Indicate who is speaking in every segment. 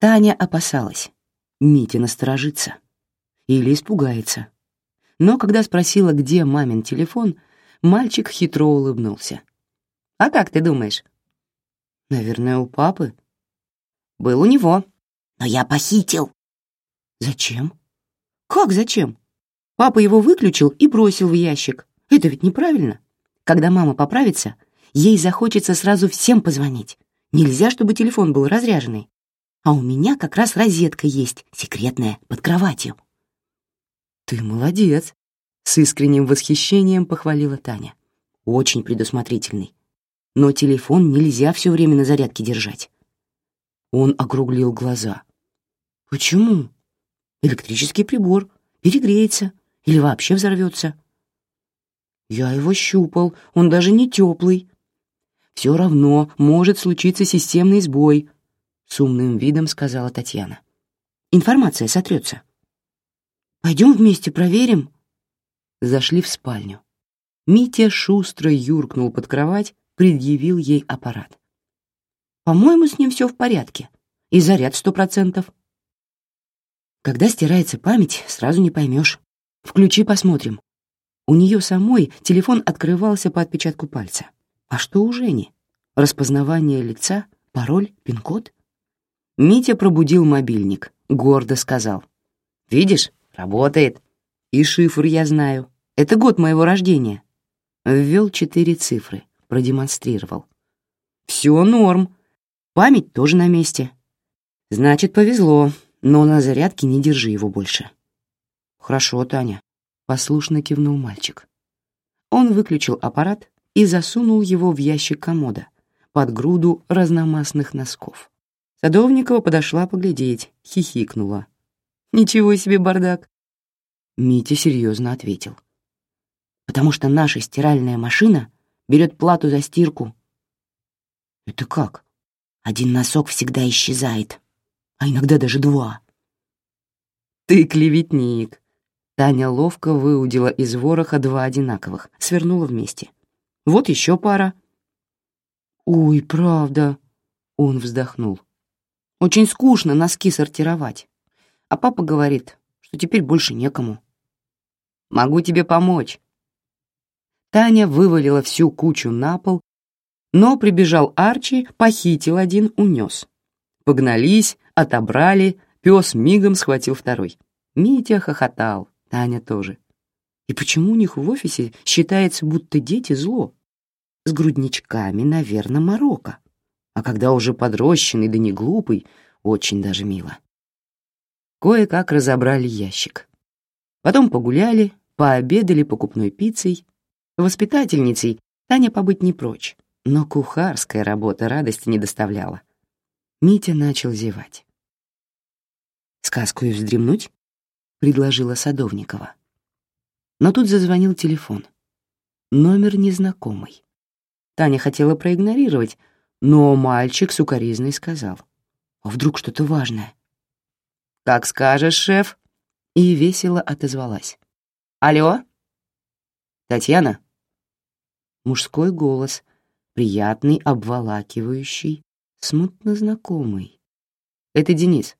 Speaker 1: Таня опасалась. Митя насторожится. Или испугается. Но когда спросила, где мамин телефон, мальчик хитро улыбнулся. «А как ты думаешь?» «Наверное, у папы». «Был у него. Но я похитил». «Зачем?» «Как зачем?» Папа его выключил и бросил в ящик. Это ведь неправильно. Когда мама поправится, ей захочется сразу всем позвонить. Нельзя, чтобы телефон был разряженный. А у меня как раз розетка есть, секретная, под кроватью. «Ты молодец», — с искренним восхищением похвалила Таня. «Очень предусмотрительный. Но телефон нельзя все время на зарядке держать». Он округлил глаза. «Почему? Электрический прибор. Перегреется или вообще взорвется». «Я его щупал, он даже не теплый». «Все равно может случиться системный сбой», — с умным видом сказала Татьяна. «Информация сотрется». «Пойдем вместе проверим?» Зашли в спальню. Митя шустро юркнул под кровать, предъявил ей аппарат. «По-моему, с ним все в порядке. И заряд сто процентов». Когда стирается память, сразу не поймешь. Включи, посмотрим. У нее самой телефон открывался по отпечатку пальца. А что у Жени? Распознавание лица, пароль, пин-код? Митя пробудил мобильник, гордо сказал. «Видишь, работает. И шифр я знаю. Это год моего рождения». Ввел четыре цифры, продемонстрировал. «Все норм. Память тоже на месте. Значит, повезло, но на зарядке не держи его больше». «Хорошо, Таня», — послушно кивнул мальчик. Он выключил аппарат и засунул его в ящик комода под груду разномастных носков. Садовникова подошла поглядеть, хихикнула. «Ничего себе бардак!» Митя серьезно ответил. «Потому что наша стиральная машина берет плату за стирку». «Это как?» «Один носок всегда исчезает, а иногда даже два». «Ты клеветник!» Таня ловко выудила из вороха два одинаковых, свернула вместе. «Вот еще пара». «Ой, правда!» — он вздохнул. Очень скучно носки сортировать. А папа говорит, что теперь больше некому. Могу тебе помочь. Таня вывалила всю кучу на пол, но прибежал Арчи, похитил один, унес. Погнались, отобрали, пес мигом схватил второй. Митя хохотал, Таня тоже. И почему у них в офисе считается, будто дети зло? С грудничками, наверное, морока а когда уже подрощенный да не глупый, очень даже мило. Кое-как разобрали ящик. Потом погуляли, пообедали покупной пиццей. Воспитательницей Таня побыть не прочь, но кухарская работа радости не доставляла. Митя начал зевать. «Сказку и вздремнуть?» — предложила Садовникова. Но тут зазвонил телефон. Номер незнакомый. Таня хотела проигнорировать, но мальчик сукоризной сказал. «А вдруг что-то важное?» «Как скажешь, шеф!» И весело отозвалась. «Алло?» «Татьяна?» Мужской голос, приятный, обволакивающий, смутно знакомый. «Это Денис.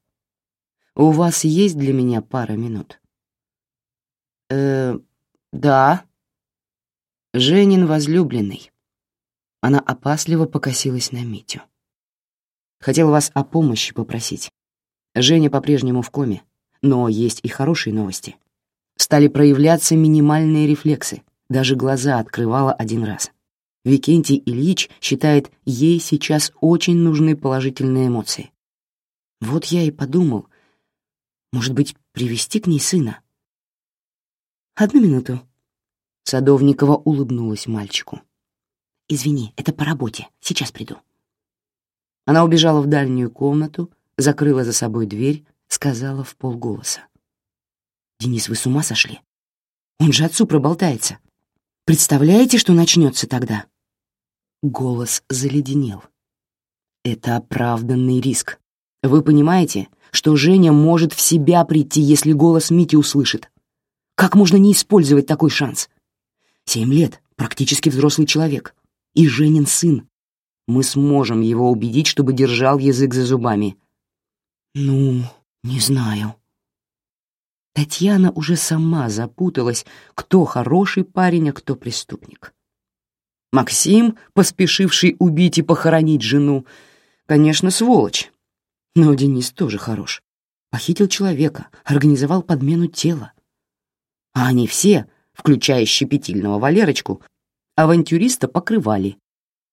Speaker 1: У вас есть для меня пара минут?» «Э, да». Женин возлюбленный. Она опасливо покосилась на Митю. «Хотел вас о помощи попросить. Женя по-прежнему в коме, но есть и хорошие новости. Стали проявляться минимальные рефлексы, даже глаза открывала один раз. Викентий Ильич считает, ей сейчас очень нужны положительные эмоции. Вот я и подумал, может быть, привести к ней сына? Одну минуту. Садовникова улыбнулась мальчику. «Извини, это по работе. Сейчас приду». Она убежала в дальнюю комнату, закрыла за собой дверь, сказала в полголоса. «Денис, вы с ума сошли? Он же отцу проболтается. Представляете, что начнется тогда?» Голос заледенел. «Это оправданный риск. Вы понимаете, что Женя может в себя прийти, если голос Мити услышит? Как можно не использовать такой шанс? Семь лет, практически взрослый человек и Женин сын. Мы сможем его убедить, чтобы держал язык за зубами. Ну, не знаю. Татьяна уже сама запуталась, кто хороший парень, а кто преступник. Максим, поспешивший убить и похоронить жену, конечно, сволочь. Но Денис тоже хорош. Похитил человека, организовал подмену тела. А они все, включая щепетильного Валерочку, авантюриста покрывали.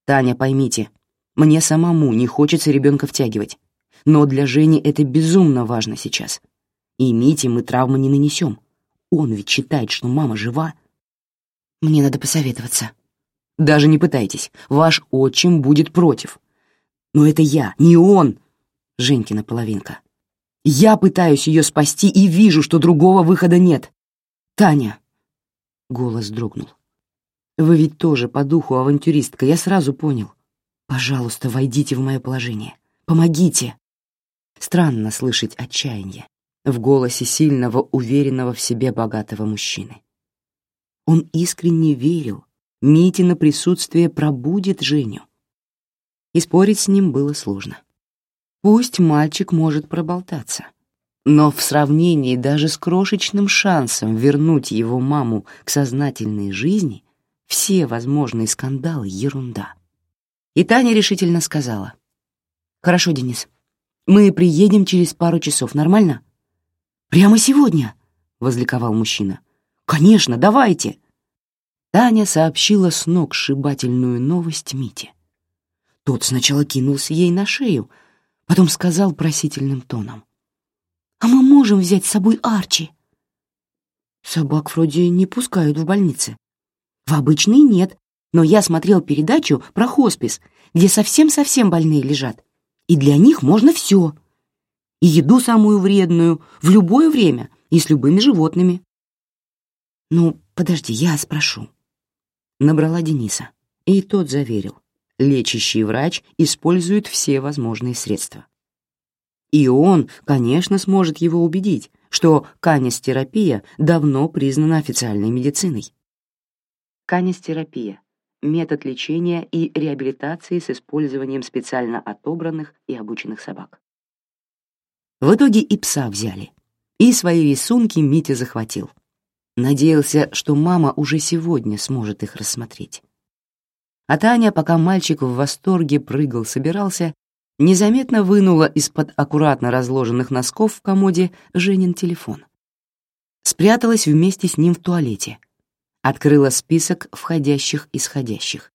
Speaker 1: Таня, поймите, мне самому не хочется ребенка втягивать, но для Жени это безумно важно сейчас. И Мите мы травмы не нанесем. Он ведь считает, что мама жива. Мне надо посоветоваться. Даже не пытайтесь, ваш отчим будет против. Но это я, не он, Женькина половинка. Я пытаюсь ее спасти и вижу, что другого выхода нет. Таня. Голос дрогнул. Вы ведь тоже по духу авантюристка, я сразу понял. Пожалуйста, войдите в мое положение. Помогите. Странно слышать отчаяние в голосе сильного, уверенного в себе богатого мужчины. Он искренне верил, Митина присутствие пробудит Женю. И спорить с ним было сложно. Пусть мальчик может проболтаться, но в сравнении даже с крошечным шансом вернуть его маму к сознательной жизни все возможные скандалы — ерунда. И Таня решительно сказала. «Хорошо, Денис, мы приедем через пару часов, нормально?» «Прямо сегодня?» — возликовал мужчина. «Конечно, давайте!» Таня сообщила с ног сшибательную новость Мите. Тот сначала кинулся ей на шею, потом сказал просительным тоном. «А мы можем взять с собой Арчи?» «Собак вроде не пускают в больницы». «В обычные нет, но я смотрел передачу про хоспис, где совсем-совсем больные лежат, и для них можно все. И еду самую вредную, в любое время, и с любыми животными». «Ну, подожди, я спрошу», Набрала Дениса, и тот заверил. Лечащий врач использует все возможные средства. И он, конечно, сможет его убедить, что канистерапия давно признана официальной медициной. Канистерапия — метод лечения и реабилитации с использованием специально отобранных и обученных собак. В итоге и пса взяли, и свои рисунки Митя захватил — Надеялся, что мама уже сегодня сможет их рассмотреть. А Таня, пока мальчик в восторге прыгал-собирался, незаметно вынула из-под аккуратно разложенных носков в комоде Женин телефон. Спряталась вместе с ним в туалете. Открыла список входящих-исходящих.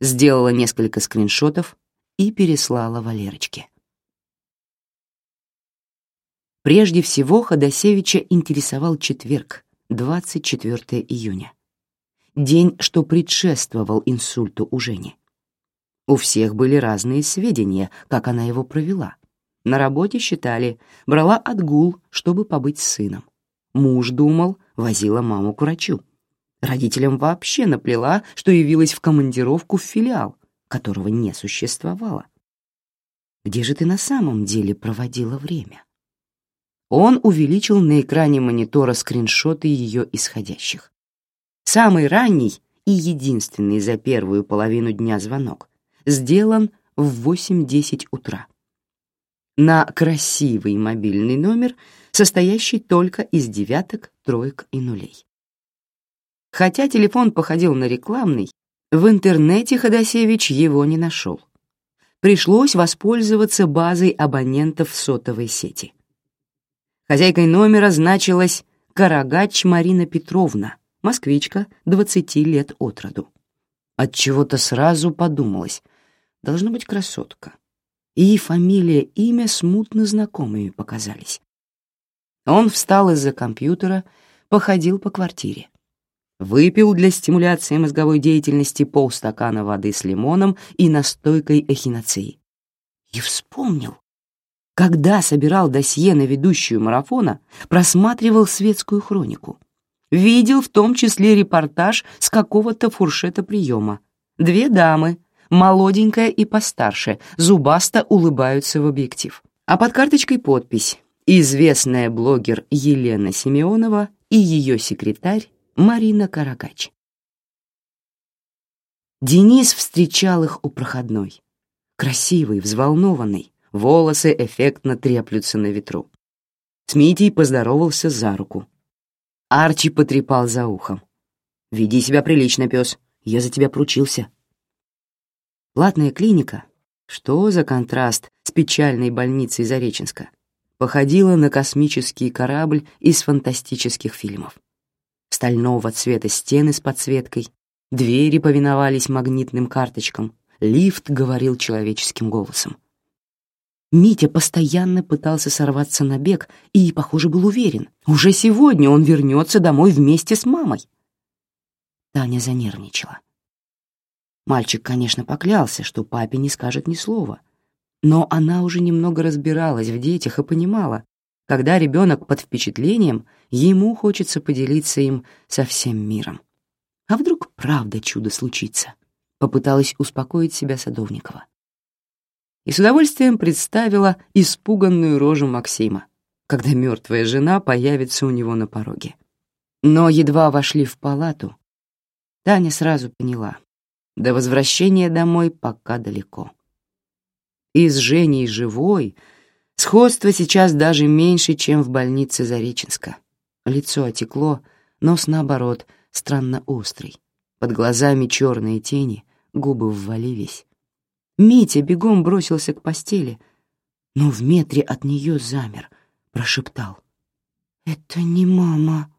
Speaker 1: Сделала несколько скриншотов и переслала Валерочке. Прежде всего Ходосевича интересовал четверг, 24 июня. День, что предшествовал инсульту у Жени. У всех были разные сведения, как она его провела. На работе считали, брала отгул, чтобы побыть с сыном. Муж думал, возила маму к врачу. Родителям вообще наплела, что явилась в командировку в филиал, которого не существовало. Где же ты на самом деле проводила время? Он увеличил на экране монитора скриншоты ее исходящих. Самый ранний и единственный за первую половину дня звонок сделан в 8.10 утра. На красивый мобильный номер, состоящий только из девяток, троек и нулей. Хотя телефон походил на рекламный, в интернете Ходосевич его не нашел. Пришлось воспользоваться базой абонентов сотовой сети. Хозяйкой номера значилась Карагач Марина Петровна, москвичка, 20 лет от роду. От чего-то сразу подумалось, должна быть красотка. И фамилия, имя смутно знакомыми показались. Он встал из-за компьютера, походил по квартире. Выпил для стимуляции мозговой деятельности полстакана воды с лимоном и настойкой эхиноцеи. И вспомнил, когда собирал досье на ведущую марафона, просматривал светскую хронику. Видел в том числе репортаж с какого-то фуршета приема. Две дамы, молоденькая и постарше, зубасто улыбаются в объектив. А под карточкой подпись «Известная блогер Елена Семенова и ее секретарь Марина Карагач». Денис встречал их у проходной. Красивый, взволнованный, волосы эффектно треплются на ветру. С Митей поздоровался за руку. Арчи потрепал за ухом. «Веди себя прилично, пес. Я за тебя пручился». Платная клиника, что за контраст с печальной больницей Зареченска, походила на космический корабль из фантастических фильмов. Стального цвета стены с подсветкой, двери повиновались магнитным карточкам, лифт говорил человеческим голосом. Митя постоянно пытался сорваться на бег и, похоже, был уверен, уже сегодня он вернется домой вместе с мамой. Таня занервничала. Мальчик, конечно, поклялся, что папе не скажет ни слова, но она уже немного разбиралась в детях и понимала, когда ребенок под впечатлением, ему хочется поделиться им со всем миром. А вдруг правда чудо случится? Попыталась успокоить себя Садовникова и с удовольствием представила испуганную рожу Максима, когда мертвая жена появится у него на пороге. Но едва вошли в палату, Таня сразу поняла, до возвращения домой пока далеко. И с Женей живой сходство сейчас даже меньше, чем в больнице Зареченска. Лицо отекло, нос, наоборот, странно острый. Под глазами черные тени, губы ввалились. Митя бегом бросился к постели, но в метре от нее замер, прошептал. «Это не мама».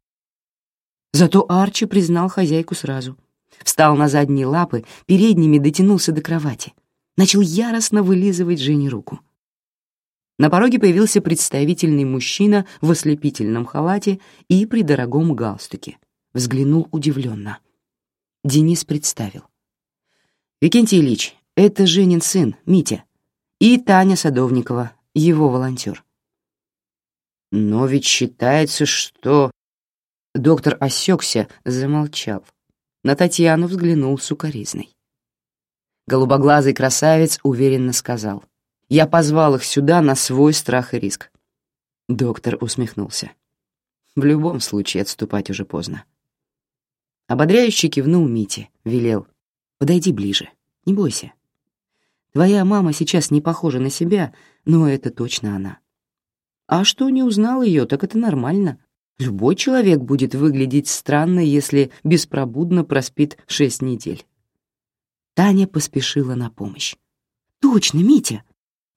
Speaker 1: Зато Арчи признал хозяйку сразу. Встал на задние лапы, передними дотянулся до кровати. Начал яростно вылизывать Жене руку. На пороге появился представительный мужчина в ослепительном халате и при дорогом галстуке. Взглянул удивленно. Денис представил. «Викентий Ильич, это Женин сын, Митя, и Таня Садовникова, его волонтер. Но ведь считается, что... Доктор осекся, замолчал. На Татьяну взглянул сукоризной. Голубоглазый красавец уверенно сказал. «Я позвал их сюда на свой страх и риск». Доктор усмехнулся. В любом случае отступать уже поздно. Ободряюще кивнул Мите, велел. «Подойди ближе, не бойся, Твоя мама сейчас не похожа на себя, но это точно она. А что не узнал ее, так это нормально. Любой человек будет выглядеть странно, если беспробудно проспит шесть недель. Таня поспешила на помощь. «Точно, Митя!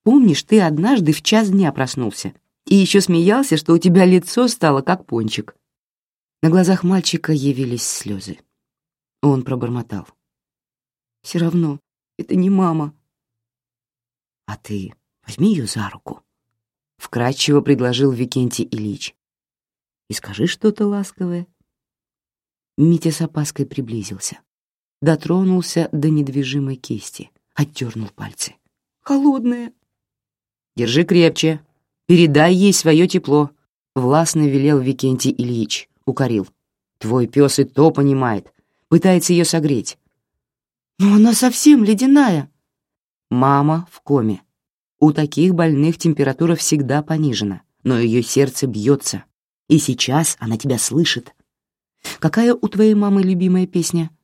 Speaker 1: Помнишь, ты однажды в час дня проснулся и еще смеялся, что у тебя лицо стало как пончик?» На глазах мальчика явились слезы. Он пробормотал. «Все равно, это не мама. «А ты возьми ее за руку», — вкратчиво предложил Викентий Ильич. «И скажи что-то ласковое». Митя с опаской приблизился, дотронулся до недвижимой кисти, отдернул пальцы. «Холодная». «Держи крепче, передай ей свое тепло», — властно велел Викентий Ильич, укорил. «Твой пес и то понимает, пытается ее согреть». «Но она совсем ледяная», Мама в коме. У таких больных температура всегда понижена, но ее сердце бьется, и сейчас она тебя слышит. Какая у твоей мамы любимая песня?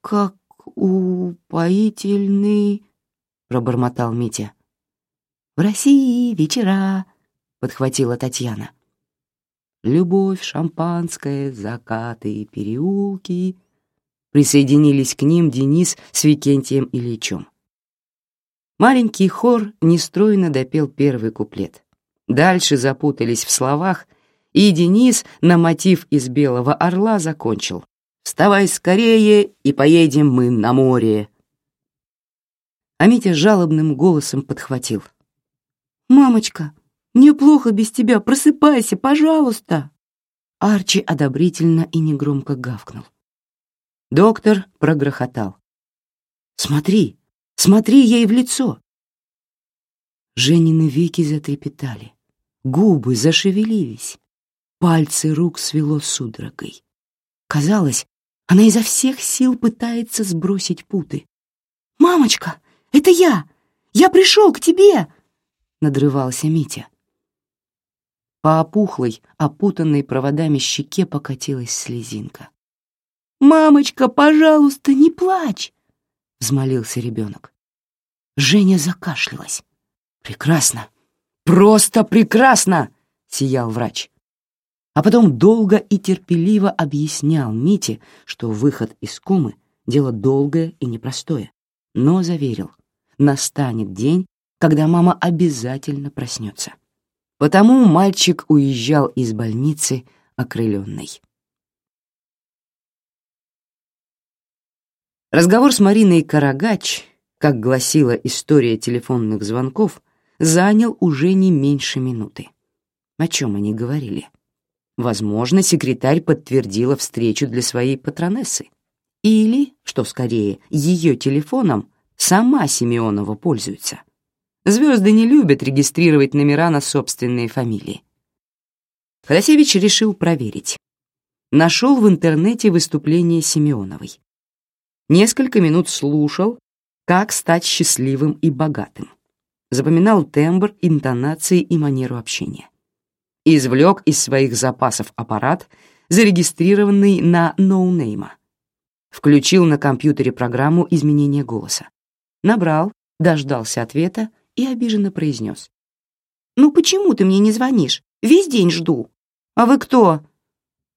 Speaker 1: «Как упоительный...» — пробормотал Митя. «В России вечера», — подхватила Татьяна. «Любовь, шампанское, закаты, переулки», Присоединились к ним Денис с Викентием Ильичем. Маленький хор нестройно допел первый куплет. Дальше запутались в словах, и Денис на мотив из «Белого орла» закончил. «Вставай скорее, и поедем мы на море». А Митя жалобным голосом подхватил. «Мамочка, мне плохо без тебя, просыпайся, пожалуйста!» Арчи одобрительно и негромко гавкнул. Доктор прогрохотал. «Смотри, смотри ей в лицо!» Женины веки затрепетали, губы зашевелились, пальцы рук свело судорогой. Казалось, она изо всех сил пытается сбросить путы. «Мамочка, это я! Я пришел к тебе!» — надрывался Митя. По опухлой, опутанной проводами щеке покатилась слезинка. «Мамочка, пожалуйста, не плачь!» — взмолился ребенок. Женя закашлялась. «Прекрасно! Просто прекрасно!» — сиял врач. А потом долго и терпеливо объяснял Мите, что выход из комы — дело долгое и непростое, но заверил, настанет день, когда мама обязательно проснется. Потому мальчик уезжал из больницы окрыленный. Разговор с Мариной Карагач, как гласила история телефонных звонков, занял уже не меньше минуты. О чем они говорили? Возможно, секретарь подтвердила встречу для своей патронессы. Или, что скорее, ее телефоном сама Симеонова пользуется. Звезды не любят регистрировать номера на собственные фамилии. Ходосевич решил проверить. Нашел в интернете выступление Симеоновой. Несколько минут слушал, как стать счастливым и богатым. Запоминал тембр, интонации и манеру общения. Извлек из своих запасов аппарат, зарегистрированный на ноунейма. Включил на компьютере программу изменения голоса. Набрал, дождался ответа и обиженно произнес. «Ну почему ты мне не звонишь? Весь день жду. А вы кто?»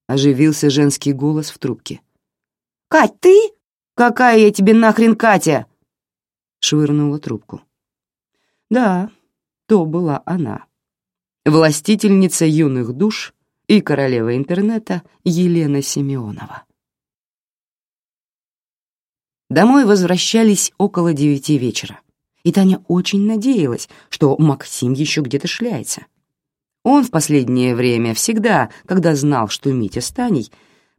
Speaker 1: Оживился женский голос в трубке. «Кать, ты? Какая я тебе нахрен Катя?» Швырнула трубку. Да, то была она. Властительница юных душ и королева интернета Елена Семенова. Домой возвращались около девяти вечера и Таня очень надеялась, что Максим еще где-то шляется. Он в последнее время всегда, когда знал, что Митя с Таней,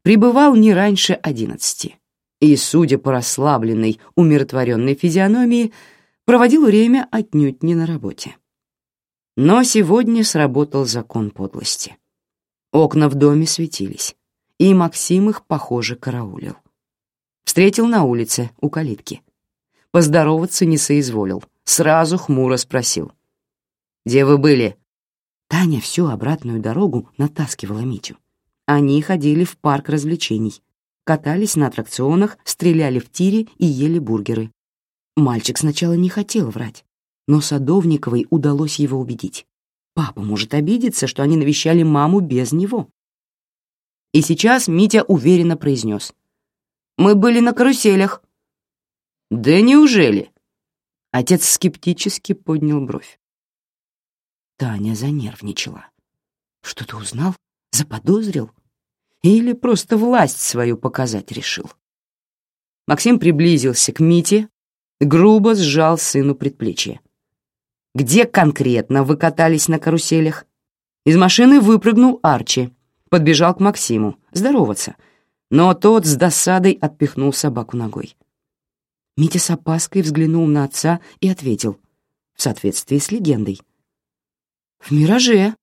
Speaker 1: пребывал не раньше одиннадцати. И, судя по расслабленной, умиротворенной физиономии, проводил время отнюдь не на работе. Но сегодня сработал закон подлости. Окна в доме светились, и Максим их, похоже, караулил. Встретил на улице, у калитки — поздороваться не соизволил, сразу хмуро спросил. «Где вы были?» Таня всю обратную дорогу натаскивала Митю. Они ходили в парк развлечений, катались на аттракционах, стреляли в тире и ели бургеры. Мальчик сначала не хотел врать, но Садовниковой удалось его убедить. Папа может обидеться, что они навещали маму без него. И сейчас Митя уверенно произнес. «Мы были на каруселях». «Да неужели?» Отец скептически поднял бровь. Таня занервничала. «Что ты узнал? Заподозрил? Или просто власть свою показать решил?» Максим приблизился к Мите, грубо сжал сыну предплечье. «Где конкретно вы катались на каруселях?» Из машины выпрыгнул Арчи, подбежал к Максиму, здороваться, но тот с досадой отпихнул собаку ногой. Митя с опаской взглянул на отца и ответил, в соответствии с легендой. «В «Мираже».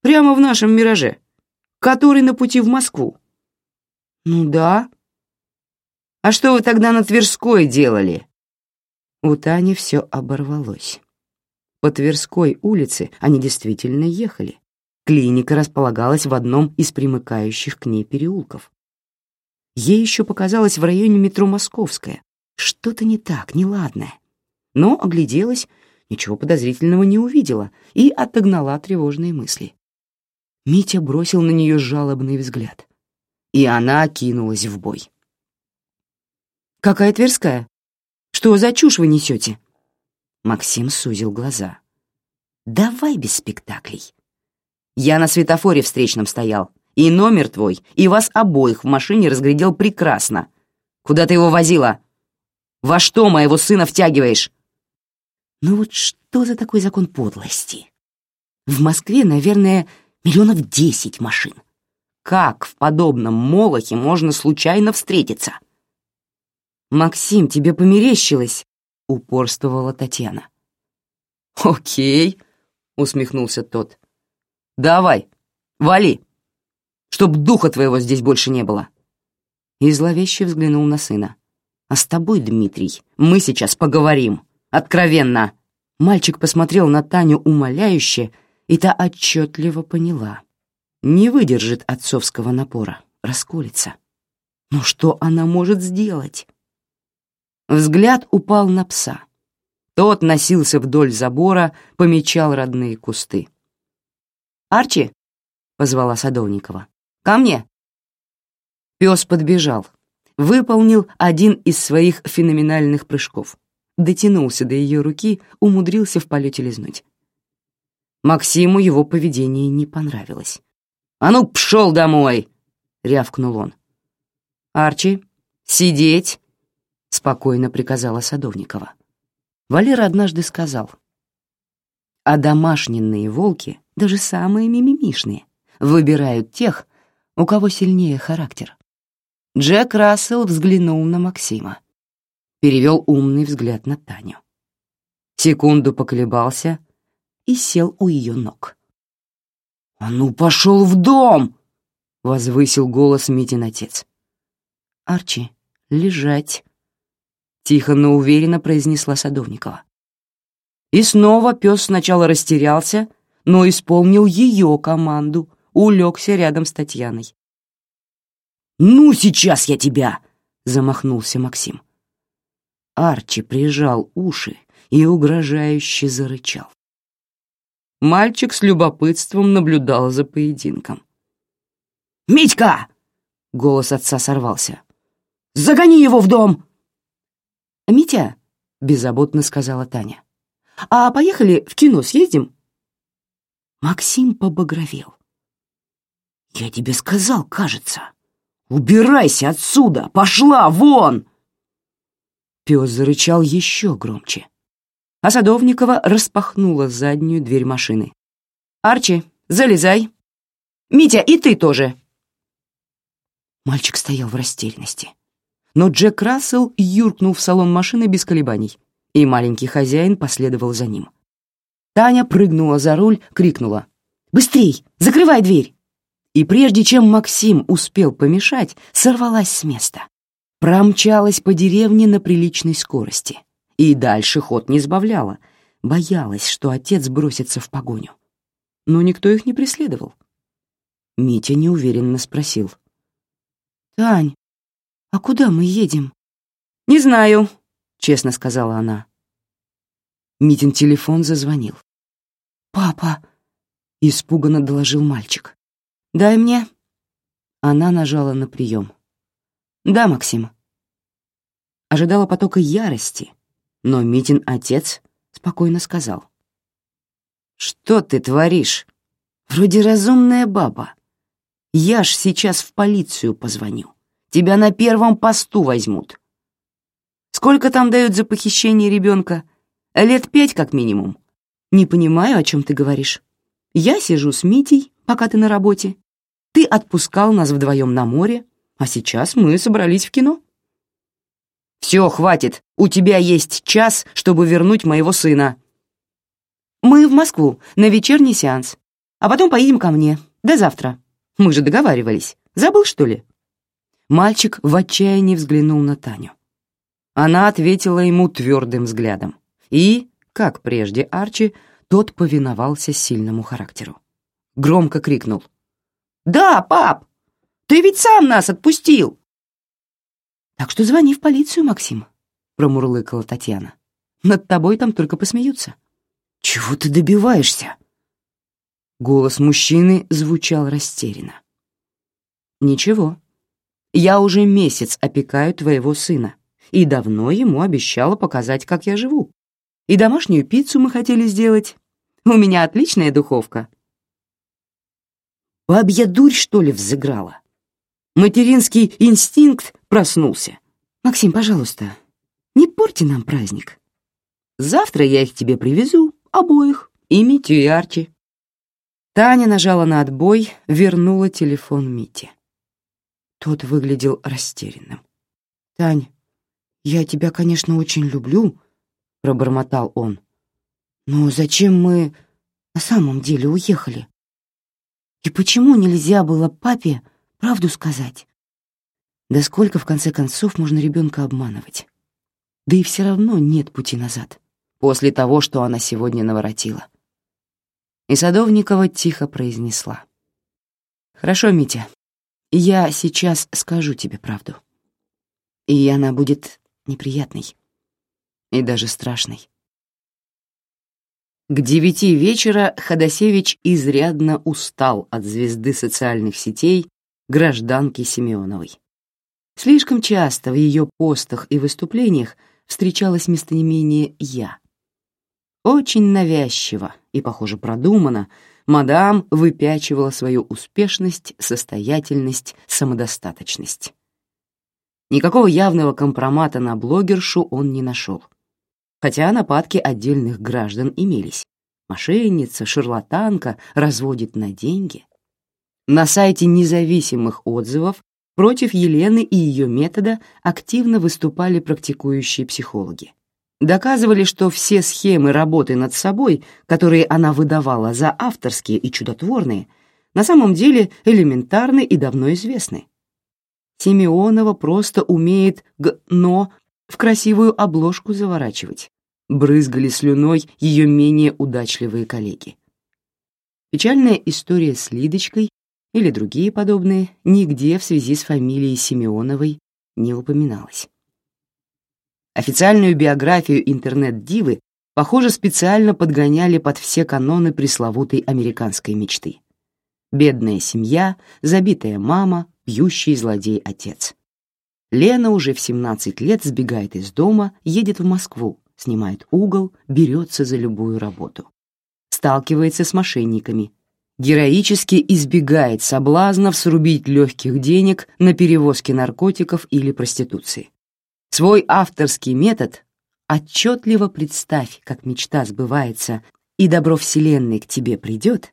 Speaker 1: «Прямо в нашем «Мираже», который на пути в Москву». «Ну да». «А что вы тогда на Тверской делали?» У Тани все оборвалось. По Тверской улице они действительно ехали. Клиника располагалась в одном из примыкающих к ней переулков. Ей еще показалось в районе метро Московская. Что-то не так, неладное. Но огляделась, ничего подозрительного не увидела и отогнала тревожные мысли. Митя бросил на нее жалобный взгляд. И она кинулась в бой. «Какая Тверская? Что за чушь вы несете?» Максим сузил глаза. «Давай без спектаклей. Я на светофоре встречном стоял. И номер твой, и вас обоих в машине разглядел прекрасно. Куда ты его возила? Во что моего сына втягиваешь?» «Ну вот что за такой закон подлости? В Москве, наверное, миллионов десять машин. Как в подобном молохе можно случайно встретиться?» «Максим, тебе померещилось?» — упорствовала Татьяна. «Окей», — усмехнулся тот. «Давай, вали» чтоб духа твоего здесь больше не было. И зловеще взглянул на сына. А с тобой, Дмитрий, мы сейчас поговорим. Откровенно. Мальчик посмотрел на Таню умоляюще, и та отчетливо поняла. Не выдержит отцовского напора, расколется. Но что она может сделать? Взгляд упал на пса, Тот носился вдоль забора, помечал родные кусты. «Арчи!» — позвала Садовникова. «Ко мне!» Пес подбежал, выполнил один из своих феноменальных прыжков, дотянулся до ее руки, умудрился в полете лизнуть. Максиму его поведение не понравилось. «А ну, пшел домой!» — рявкнул он. «Арчи, сидеть!» — спокойно приказала Садовникова. Валера однажды сказал, «А домашние волки, даже самые мимимишные, выбирают тех, у кого сильнее характер». Джек Рассел взглянул на Максима, перевел умный взгляд на Таню. Секунду поколебался и сел у ее ног. «А ну, пошел в дом!» — возвысил голос Митин отец. «Арчи, лежать!» — тихо, но уверенно произнесла Садовникова. И снова пес сначала растерялся, но исполнил ее команду, улегся рядом с Татьяной. «Ну, сейчас я тебя!» — замахнулся Максим. Арчи прижал уши и угрожающе зарычал. Мальчик с любопытством наблюдал за поединком. «Митька!» — голос отца сорвался. «Загони его в дом!» «Митя!» — беззаботно сказала Таня. «А поехали в кино съездим?» Максим побагровел. «Я тебе сказал, кажется. Убирайся отсюда! Пошла вон!» Пес зарычал еще громче а Садовникова распахнула заднюю дверь машины. «Арчи, залезай! Митя, и ты тоже!» Мальчик стоял в растерянности. Но Джек Рассел юркнул в салон машины без колебаний, и маленький хозяин последовал за ним. Таня прыгнула за руль, крикнула. «Быстрей! Закрывай дверь!» И прежде чем Максим успел помешать, сорвалась с места. Промчалась по деревне на приличной скорости и дальше ход не сбавляла, боялась, что отец бросится в погоню. Но никто их не преследовал. Митя неуверенно спросил. «Тань, а куда мы едем?» «Не знаю», — честно сказала она. Митин телефон зазвонил. «Папа!» — испуганно доложил мальчик. «Дай мне». Она нажала на прием. «Да, Максим». Ожидала потока ярости, но Митин отец спокойно сказал. «Что ты творишь? Вроде разумная баба. Я ж сейчас в полицию позвоню. Тебя на первом посту возьмут. Сколько там дают за похищение ребенка? Лет пять как минимум. Не понимаю, о чем ты говоришь. Я сижу с Митей, пока ты на работе. Ты отпускал нас вдвоем на море, а сейчас мы собрались в кино. «Все, хватит. У тебя есть час, чтобы вернуть моего сына». «Мы в Москву на вечерний сеанс, а потом поедем ко мне. До завтра. Мы же договаривались. Забыл, что ли?» Мальчик в отчаянии взглянул на Таню. Она ответила ему твердым взглядом. И, как прежде Арчи, тот повиновался сильному характеру. Громко крикнул. «Да, пап! Ты ведь сам нас отпустил!» «Так что звони в полицию, Максим», — промурлыкала Татьяна. «Над тобой там только посмеются». «Чего ты добиваешься?» Голос мужчины звучал растерянно. «Ничего. Я уже месяц опекаю твоего сына и давно ему обещала показать, как я живу. И домашнюю пиццу мы хотели сделать. У меня отличная духовка». «Бабья дурь, что ли, взыграла?» Материнский инстинкт проснулся. «Максим, пожалуйста, не порти нам праздник. Завтра я их тебе привезу, обоих, и Митю, и Арчи». Таня нажала на отбой, вернула телефон Мите. Тот выглядел растерянным. «Тань, я тебя, конечно, очень люблю», — пробормотал он. «Но зачем мы на самом деле уехали? И почему нельзя было папе правду сказать. Да сколько, в конце концов, можно ребенка обманывать? Да и все равно нет пути назад, после того, что она сегодня наворотила. И Садовникова тихо произнесла. «Хорошо, Митя, я сейчас скажу тебе правду. И она будет неприятной и даже страшной. К девяти вечера Ходосевич изрядно устал от звезды социальных сетей гражданки Семеновой. Слишком часто в ее постах и выступлениях встречалось местоимение «я». Очень навязчиво и, похоже, продуманно мадам выпячивала свою успешность, состоятельность, самодостаточность. Никакого явного компромата на блогершу он не нашел. Хотя нападки отдельных граждан имелись. Мошенница, шарлатанка, разводит на деньги. На сайте независимых отзывов против Елены и ее метода активно выступали практикующие психологи. Доказывали, что все схемы работы над собой, которые она выдавала за авторские и чудотворные, на самом деле элементарны и давно известны. Симеонова просто умеет «но» в красивую обложку заворачивать. Брызгали слюной ее менее удачливые коллеги. Печальная история с Лидочкой или другие подобные нигде в связи с фамилией Симеоновой не упоминалось. Официальную биографию интернет-дивы, похоже, специально подгоняли под все каноны пресловутой американской мечты. Бедная семья, забитая мама, пьющий злодей-отец. Лена уже в 17 лет сбегает из дома, едет в Москву, снимает угол, берется за любую работу. Сталкивается с мошенниками, героически избегает соблазнов срубить легких денег на перевозки наркотиков или проституции. Свой авторский метод «отчетливо представь, как мечта сбывается, и добро Вселенной к тебе придет»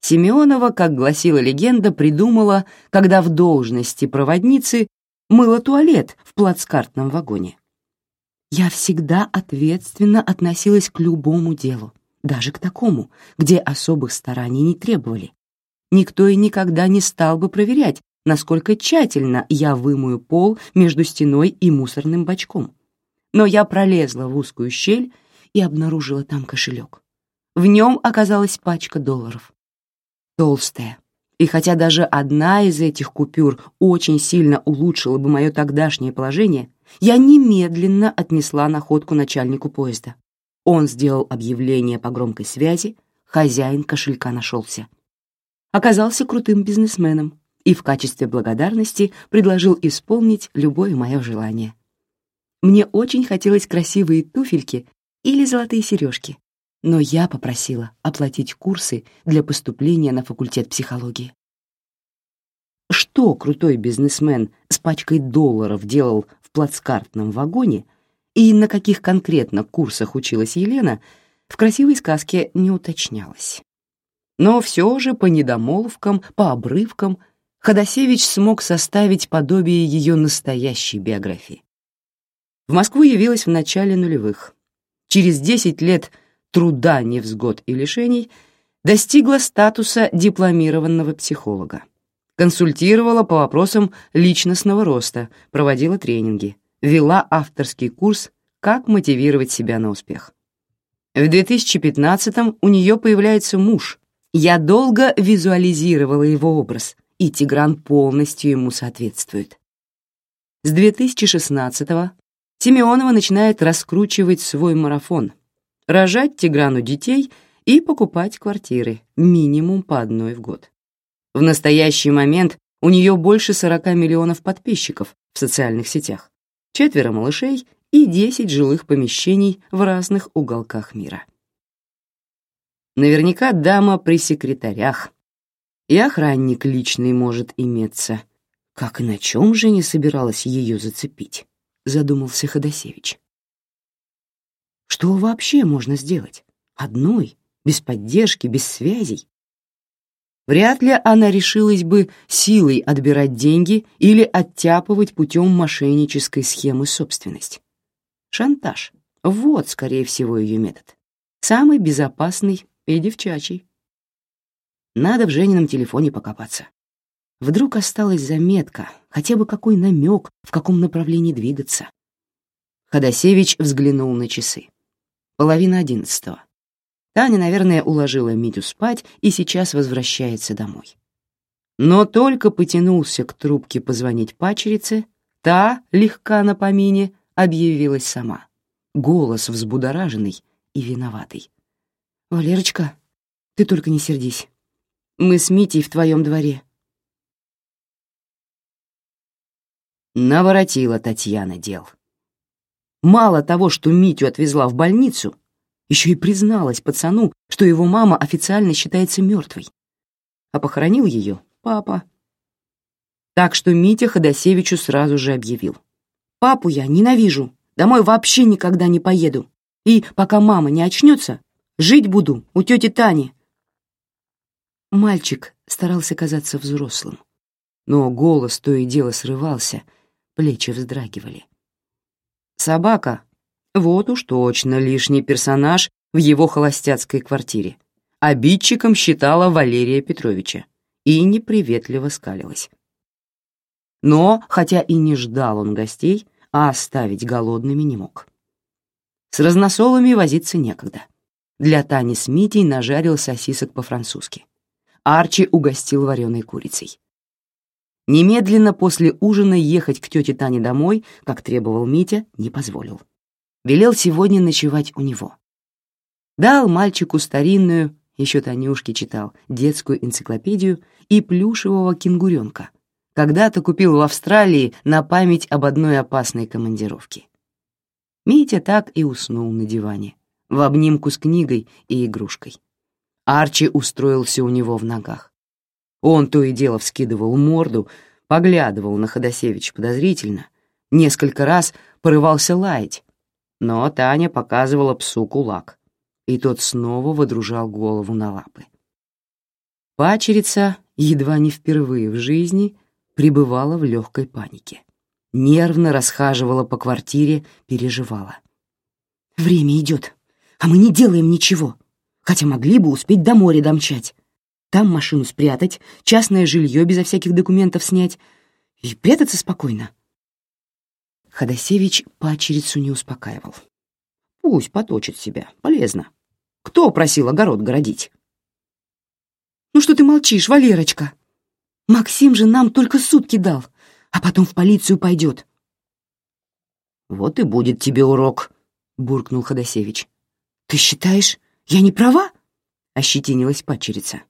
Speaker 1: Симеонова, как гласила легенда, придумала, когда в должности проводницы мыла туалет в плацкартном вагоне. Я всегда ответственно относилась к любому делу, даже к такому, где особых стараний не требовали. Никто и никогда не стал бы проверять, насколько тщательно я вымою пол между стеной и мусорным бачком. Но я пролезла в узкую щель и обнаружила там кошелек. В нем оказалась пачка долларов. Толстая. И хотя даже одна из этих купюр очень сильно улучшила бы мое тогдашнее положение, я немедленно отнесла находку начальнику поезда. Он сделал объявление по громкой связи, хозяин кошелька нашелся. Оказался крутым бизнесменом и в качестве благодарности предложил исполнить любое мое желание. Мне очень хотелось красивые туфельки или золотые сережки, но я попросила оплатить курсы для поступления на факультет психологии. Что крутой бизнесмен с пачкой долларов делал плацкартном вагоне и на каких конкретно курсах училась Елена, в красивой сказке не уточнялось. Но все же по недомолвкам, по обрывкам Ходосевич смог составить подобие ее настоящей биографии. В Москву явилась в начале нулевых. Через 10 лет труда, невзгод и лишений достигла статуса дипломированного психолога. Консультировала по вопросам личностного роста, проводила тренинги, вела авторский курс «Как мотивировать себя на успех». В 2015-м у нее появляется муж. Я долго визуализировала его образ, и Тигран полностью ему соответствует. С 2016-го Тимеонова начинает раскручивать свой марафон, рожать Тиграну детей и покупать квартиры, минимум по одной в год. В настоящий момент у нее больше 40 миллионов подписчиков в социальных сетях, четверо малышей и 10 жилых помещений в разных уголках мира. Наверняка дама при секретарях, и охранник личный может иметься. Как и на чем же не собиралась ее зацепить? Задумался Ходосевич. Что вообще можно сделать? Одной, без поддержки, без связей? Вряд ли она решилась бы силой отбирать деньги или оттяпывать путем мошеннической схемы собственность. Шантаж — вот, скорее всего, ее метод. Самый безопасный и девчачий. Надо в Женином телефоне покопаться. Вдруг осталась заметка, хотя бы какой намек, в каком направлении двигаться. Ходосевич взглянул на часы. Половина одиннадцатого. Таня, наверное, уложила Митю спать и сейчас возвращается домой. Но только потянулся к трубке позвонить пачерице, та, легка на помине, объявилась сама. Голос взбудораженный и виноватый. «Валерочка, ты только не сердись. Мы с Митей в твоем дворе». Наворотила Татьяна дел. Мало того, что Митю отвезла в больницу, еще и призналась пацану, что его мама официально считается мертвой. А похоронил ее папа. Так что Митя Ходосевичу сразу же объявил. «Папу я ненавижу, домой вообще никогда не поеду. И пока мама не очнется, жить буду у тети Тани». Мальчик старался казаться взрослым, но голос то и дело срывался, плечи вздрагивали. Собака — вот уж точно лишний персонаж в его холостяцкой квартире. Обидчиком считала Валерия Петровича и неприветливо скалилась. Но, хотя и не ждал он гостей, а оставить голодными не мог. С разносолами возиться некогда. Для Тани с Митей нажарил сосисок по-французски. Арчи угостил вареной курицей. Немедленно после ужина ехать к тете Тане домой, как требовал Митя, не позволил. Велел сегодня ночевать у него. Дал мальчику старинную, еще Танюшке читал, детскую энциклопедию и плюшевого кенгуренка, когда-то купил в Австралии на память об одной опасной командировке. Митя так и уснул на диване, в обнимку с книгой и игрушкой. Арчи устроился у него в ногах. Он то и дело вскидывал морду, поглядывал на Ходосевича подозрительно, несколько раз порывался лаять, но Таня показывала псу кулак, и тот снова водружал голову на лапы. Пачерица едва не впервые в жизни пребывала в легкой панике. Нервно расхаживала по квартире, переживала. «Время идет, а мы не делаем ничего, хотя могли бы успеть до моря домчать. Там машину спрятать, частное жилье безо всяких документов снять и прятаться спокойно». Ходосевич пачерицу не успокаивал. «Пусть поточит себя, полезно. Кто просил огород городить?» «Ну что ты молчишь, Валерочка?» Максим же нам только сутки дал, а потом в полицию пойдет. «Вот и будет тебе урок», — буркнул Ходосевич. «Ты считаешь, я не права?» — ощетинилась падчерица.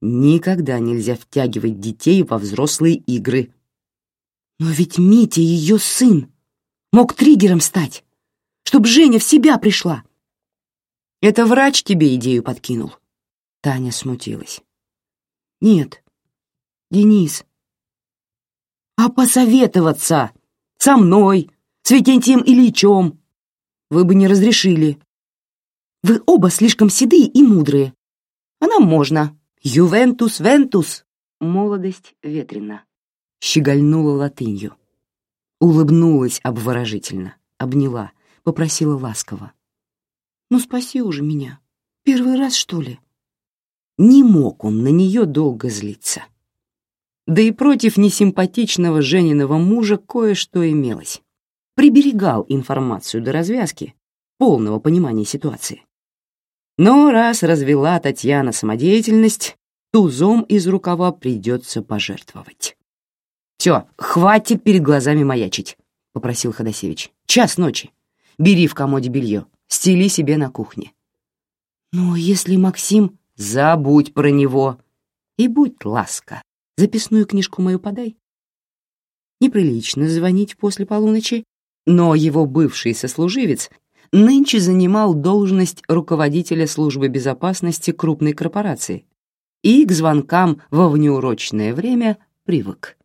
Speaker 1: «Никогда нельзя втягивать детей во взрослые игры». «Но ведь Митя ее сын мог триггером стать, чтоб Женя в себя пришла». «Это врач тебе идею подкинул?» Таня смутилась. «Нет, Денис. А посоветоваться со мной, с Викентием Ильичом вы бы не разрешили. Вы оба слишком седые и мудрые. А нам можно. Ювентус вентус. Молодость ветрена. Щегольнула латынью. Улыбнулась обворожительно, обняла, попросила ласково. «Ну, спаси уже меня. Первый раз, что ли?» Не мог он на нее долго злиться. Да и против несимпатичного Жениного мужа кое-что имелось. Приберегал информацию до развязки, полного понимания ситуации. Но раз развела Татьяна самодеятельность, тузом из рукава придется пожертвовать. «Все, хватит перед глазами маячить», — попросил Ходосевич. «Час ночи. Бери в комоде белье, стели себе на кухне». «Но если Максим...» «Забудь про него и будь ласка. Записную книжку мою подай. Неприлично звонить после полуночи, но его бывший сослуживец нынче занимал должность руководителя службы безопасности крупной корпорации и к звонкам во внеурочное время привык.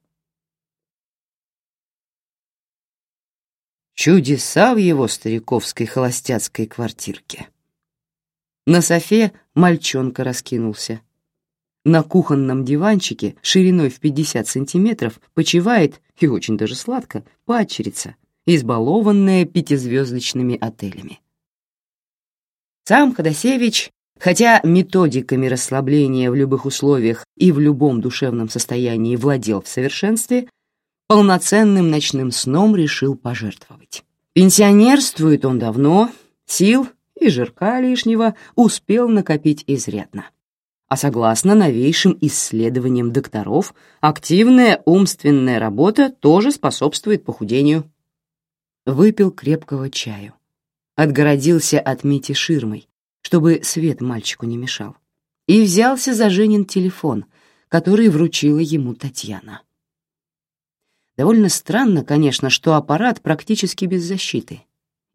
Speaker 1: Чудеса в его стариковской холостяцкой квартирке. На софе мальчонка раскинулся — на кухонном диванчике шириной в 50 сантиметров почивает, и очень даже сладко, падчерица, избалованная пятизвездочными отелями. Сам Ходосевич, хотя методиками расслабления в любых условиях и в любом душевном состоянии владел в совершенстве, полноценным ночным сном решил пожертвовать. Пенсионерствует он давно, сил и жирка лишнего успел накопить изрядно а согласно новейшим исследованиям докторов, активная умственная работа тоже способствует похудению. Выпил крепкого чаю. Отгородился от Мити ширмой, чтобы свет мальчику не мешал, и взялся за Женин телефон, который вручила ему Татьяна. Довольно странно, конечно, что аппарат практически без защиты.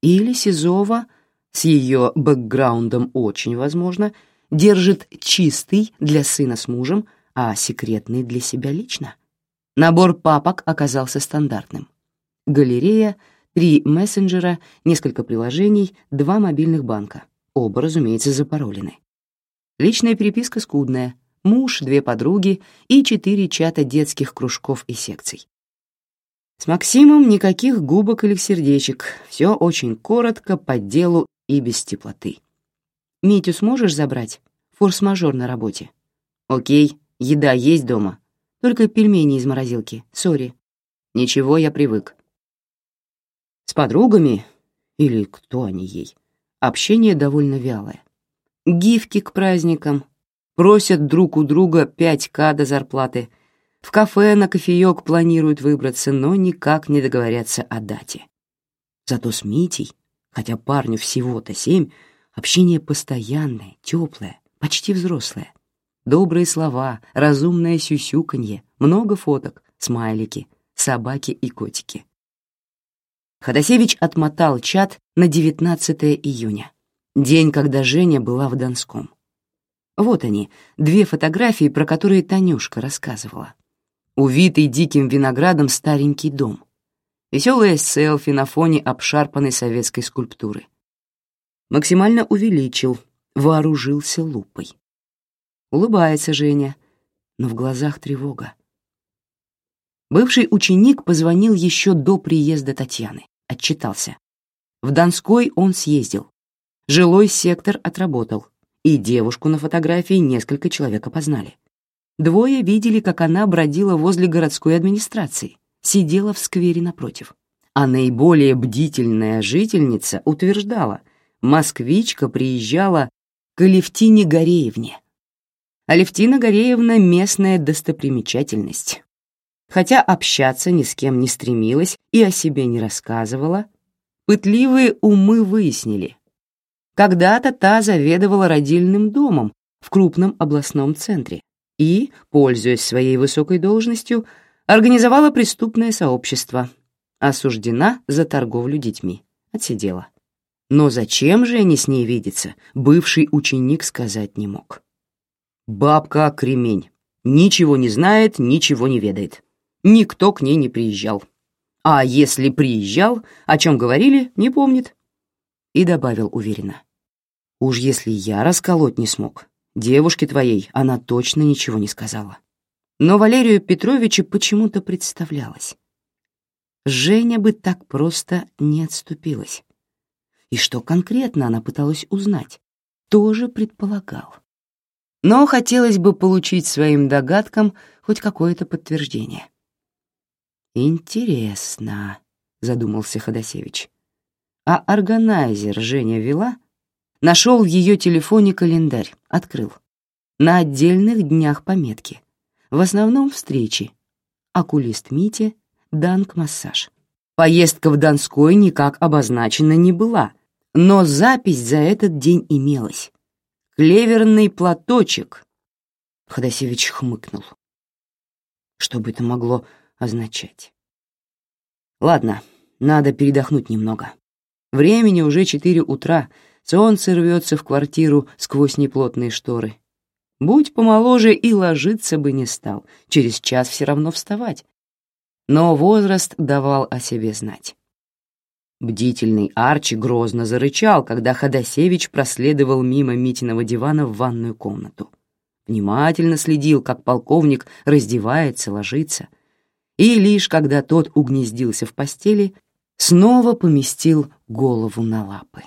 Speaker 1: Или Сизова, с ее бэкграундом очень возможно, держит чистый для сына с мужем, а секретный для себя лично. Набор папок оказался стандартным. Галерея, три мессенджера, несколько приложений, два мобильных банка. Оба, разумеется, запаролены. Личная переписка скудная. Муж, две подруги и четыре чата детских кружков и секций. С Максимом никаких губок или сердечек, все очень коротко, по делу и без теплоты. «Митю сможешь забрать? Форс-мажор на работе». «Окей, еда есть дома. Только пельмени из морозилки, сори». «Ничего, я привык». С подругами, или кто они ей, общение довольно вялое. Гифки к праздникам, просят друг у друга 5К до зарплаты — в кафе на кофеек планируют выбраться, но никак не договорятся о дате. Зато с Митей, хотя парню всего-то семь, общение постоянное, теплое, почти взрослое. Добрые слова, разумное сюсюканье, много фоток, смайлики, собаки и котики. Ходосевич отмотал чат на 19 июня, день, когда Женя была в Донском. Вот они, две фотографии, про которые Танюшка рассказывала увитый диким виноградом старенький дом. Веселые селфи на фоне обшарпанной советской скульптуры. Максимально увеличил, вооружился лупой. Улыбается Женя, но в глазах тревога. Бывший ученик позвонил еще до приезда Татьяны, отчитался. В Донской он съездил. Жилой сектор отработал, и девушку на фотографии несколько человек опознали. Двое видели, как она бродила возле городской администрации, сидела в сквере напротив. А наиболее бдительная жительница утверждала, москвичка приезжала к Алевтине Гореевне. Алевтина Гореевна — местная достопримечательность. Хотя общаться ни с кем не стремилась и о себе не рассказывала, пытливые умы выяснили. Когда-то та заведовала родильным домом в крупном областном центре, и, пользуясь своей высокой должностью, организовала преступное сообщество, осуждена за торговлю детьми, отсидела. Но зачем же они с ней видеться, бывший ученик сказать не мог. Бабка кремень, ничего не знает, ничего не ведает. Никто к ней не приезжал. А если приезжал, о чем говорили, не помнит. И добавил уверенно. Уж если я расколоть не смог, Девушке твоей она точно ничего не сказала. Но Валерию Петровичу почему-то представлялось. Женя бы так просто не отступилась. И что конкретно она пыталась узнать, тоже предполагал. Но хотелось бы получить своим догадкам хоть какое-то подтверждение. «Интересно», — задумался Ходосевич. «А органайзер Женя вела?» Нашел в ее телефоне календарь, открыл. На отдельных днях пометки. В основном встречи. Окулист Митя, Данк-массаж. Поездка в Донской никак обозначена не была, но запись за этот день имелась. «Клеверный платочек», — Ходосевич хмыкнул. Что бы это могло означать? Ладно, надо передохнуть немного. Времени уже четыре утра — Солнце рвется в квартиру сквозь неплотные шторы. Будь помоложе и ложиться бы не стал, через час все равно вставать. Но возраст давал о себе знать. Бдительный Арчи грозно зарычал, когда Ходосевич проследовал мимо Митиного дивана в ванную комнату. Внимательно следил, как полковник раздевается, ложится, и лишь когда тот угнездился в постели, снова поместил голову на лапы.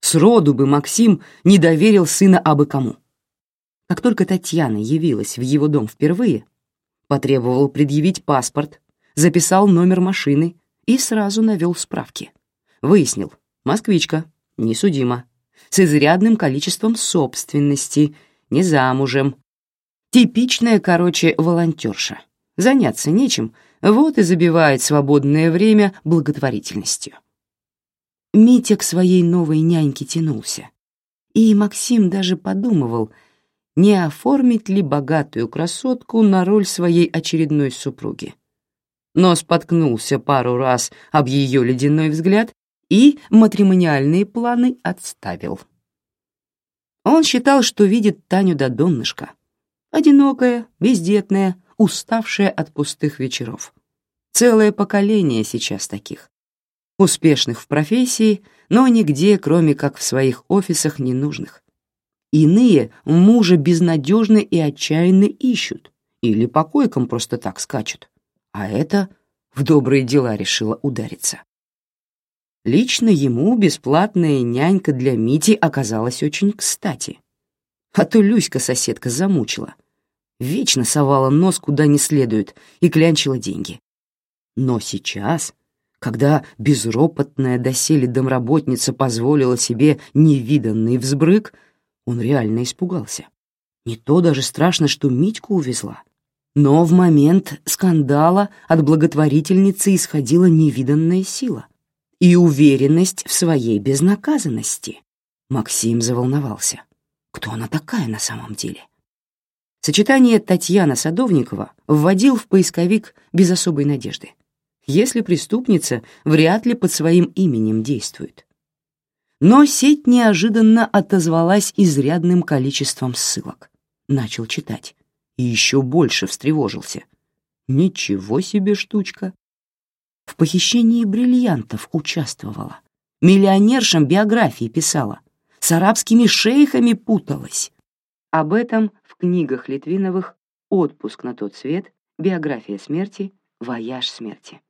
Speaker 1: Сроду бы Максим не доверил сына абы кому. Как только Татьяна явилась в его дом впервые, потребовал предъявить паспорт, записал номер машины и сразу навел справки. Выяснил, москвичка, не судима, с изрядным количеством собственности, не замужем. Типичная, короче, волонтерша. Заняться нечем, вот и забивает свободное время благотворительностью. Митя к своей новой няньке тянулся, и Максим даже подумывал, не оформить ли богатую красотку на роль своей очередной супруги. Но споткнулся пару раз об ее ледяной взгляд и матримониальные планы отставил. Он считал, что видит Таню до донышка. Одинокая, бездетная, уставшая от пустых вечеров. Целое поколение сейчас таких. Успешных в профессии, но нигде, кроме как в своих офисах, ненужных. Иные мужа безнадежно и отчаянно ищут или по койкам просто так скачут. А это в добрые дела решила удариться. Лично ему бесплатная нянька для Мити оказалась очень кстати. А то Люська-соседка замучила. Вечно совала нос куда не следует и клянчила деньги. Но сейчас, когда безропотная доселе домработница позволила себе невиданный взбрык, он реально испугался. Не то даже страшно, что Митьку увезла. Но в момент скандала от благотворительницы исходила невиданная сила и уверенность в своей безнаказанности. Максим заволновался. Кто она такая на самом деле? Сочетание Татьяна Садовникова вводил в поисковик без особой надежды. Если преступница вряд ли под своим именем действует. Но сеть неожиданно отозвалась изрядным количеством ссылок. Начал читать. И еще больше встревожился. Ничего себе штучка. В похищении бриллиантов участвовала. Миллионершам биографии писала. С арабскими шейхами путалась. Об этом в книгах Литвиновых «Отпуск на тот свет», «Биография смерти», «Вояж смерти».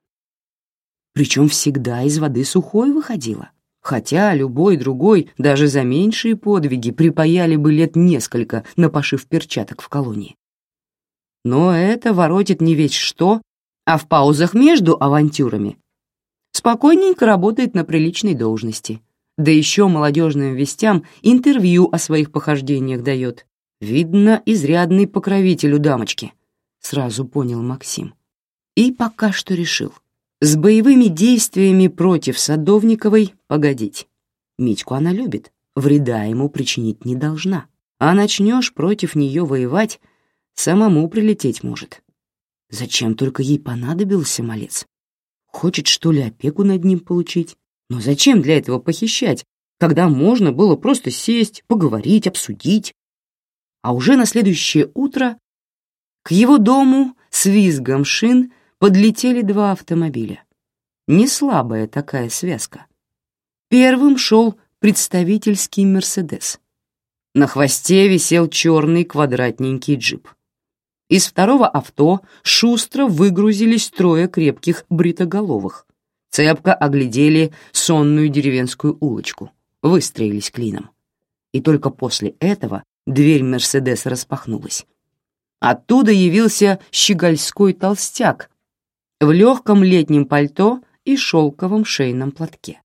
Speaker 1: Причем всегда из воды сухой выходила хотя любой другой даже за меньшие подвиги припаяли бы лет несколько на пошив перчаток в колонии. Но это воротит не весь что, а в паузах между авантюрами спокойненько работает на приличной должности, да еще молодежным вестям интервью о своих похождениях дает. Видно, изрядный покровитель у дамочки, сразу понял Максим. И пока что решил — с боевыми действиями против Садовниковой погодить. Митьку она любит, вреда ему причинить не должна. А начнешь против нее воевать, самому прилететь может. Зачем только ей понадобился малец? Хочет, что ли, опеку над ним получить? Но зачем для этого похищать, когда можно было просто сесть, поговорить, обсудить? А уже на следующее утро к его дому с визгом шин подлетели два автомобиля. Не слабая такая связка. Первым шел представительский «Мерседес». На хвосте висел черный квадратненький джип. Из второго авто шустро выгрузились трое крепких бритоголовых. Цепко оглядели сонную деревенскую улочку, выстроились клином. И только после этого дверь «Мерседеса» распахнулась. Оттуда явился щегольской толстяк в легком летнем пальто и шелковом шейном платке.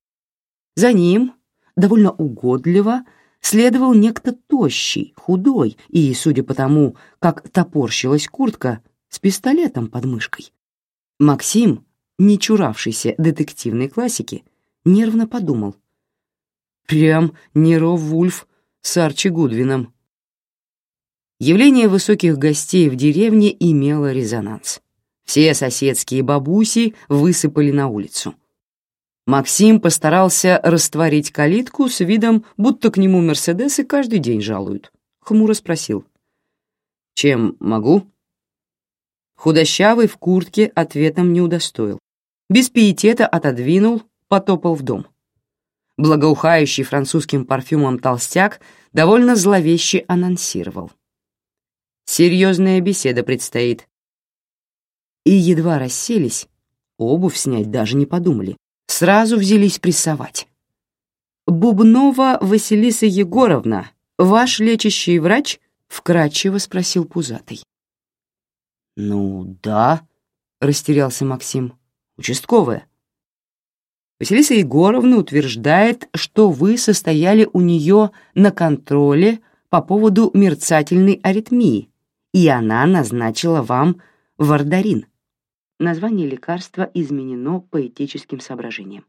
Speaker 1: За ним, довольно угодливо, следовал некто тощий, худой и, судя по тому, как топорщилась куртка, с пистолетом под мышкой. Максим, не чуравшийся детективной классики, нервно подумал. Прям Неро Вульф с Арчи Гудвином. Явление высоких гостей в деревне имело резонанс. Все соседские бабуси высыпали на улицу. Максим постарался растворить калитку с видом, будто к нему Мерседесы каждый день жалуют. Хмуро спросил. «Чем могу?» Худощавый в куртке ответом не удостоил. Без пиетета отодвинул, потопал в дом. Благоухающий французским парфюмом толстяк довольно зловеще анонсировал. «Серьезная беседа предстоит и едва расселись, обувь снять даже не подумали, сразу взялись прессовать. «Бубнова Василиса Егоровна, ваш лечащий врач?» — вкратчиво спросил Пузатый. «Ну, да», — растерялся Максим, — «участковая». Василиса Егоровна утверждает, что вы состояли у нее на контроле по поводу мерцательной аритмии, и она назначила вам вардарин. Название лекарства изменено по этическим соображениям.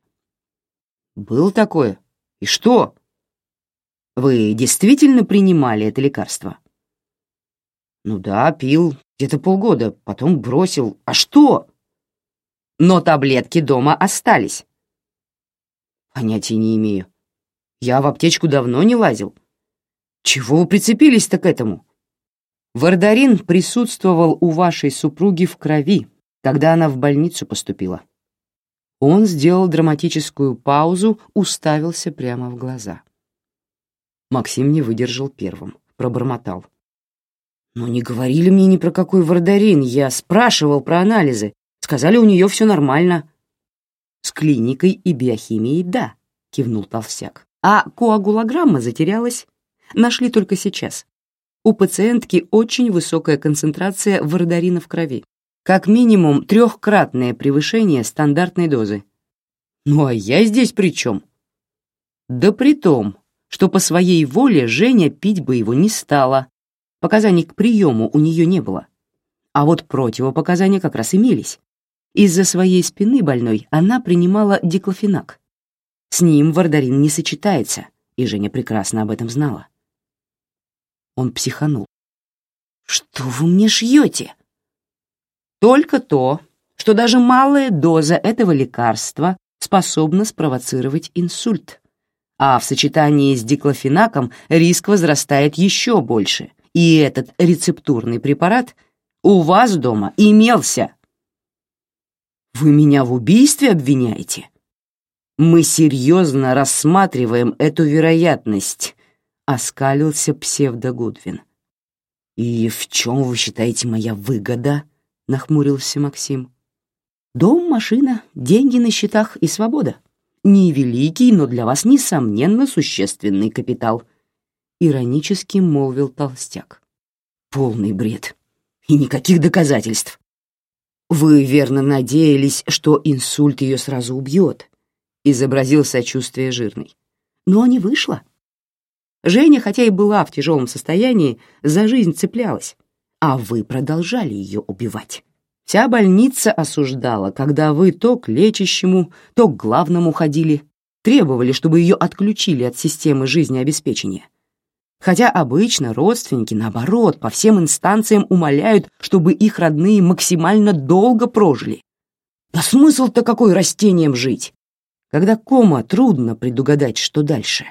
Speaker 1: Был такое. И что? Вы действительно принимали это лекарство? Ну да, пил где-то полгода, потом бросил. А что? Но таблетки дома остались. Понятия не имею. Я в аптечку давно не лазил. Чего вы прицепились-то к этому? Вардарин присутствовал у вашей супруги в крови, когда она в больницу поступила. Он сделал драматическую паузу, уставился прямо в глаза. Максим не выдержал первым, пробормотал. «Но не говорили мне ни про какой вардарин, я спрашивал про анализы. Сказали, у нее все нормально». «С клиникой и биохимией, да», — кивнул Толстяк. «А коагулограмма затерялась. Нашли только сейчас. У пациентки очень высокая концентрация вардарина в крови. Как минимум трехкратное превышение стандартной дозы. Ну а я здесь при чем? Да при том, что по своей воле Женя пить бы его не стала. Показаний к приему у нее не было. А вот противопоказания как раз имелись. Из-за своей спины больной она принимала диклофенак. С ним вардарин не сочетается, и Женя прекрасно об этом знала. Он психанул. «Что вы мне шьете?» «Только то, что даже малая доза этого лекарства способна спровоцировать инсульт, а в сочетании с диклофенаком риск возрастает еще больше, и этот рецептурный препарат у вас дома имелся». «Вы меня в убийстве обвиняете?» «Мы серьезно рассматриваем эту вероятность», оскалился псевдо-Гудвин. «И в чем вы считаете моя выгода?» — нахмурился Максим. «Дом, машина, деньги на счетах и свобода. Не великий, но для вас, несомненно, существенный капитал», — иронически молвил толстяк. «Полный бред. И никаких доказательств. Вы верно надеялись, что инсульт ее сразу убьет», — изобразил сочувствие жирный. «Но не вышло». Женя, хотя и была в тяжелом состоянии, за жизнь цеплялась, а вы продолжали ее убивать. Вся больница осуждала, когда вы то к лечащему, то к главному ходили, требовали, чтобы ее отключили от системы жизнеобеспечения. Хотя обычно родственники, наоборот, по всем инстанциям умоляют, чтобы их родные максимально долго прожили. Да смысл-то какой растением жить? Когда кома, трудно предугадать, что дальше.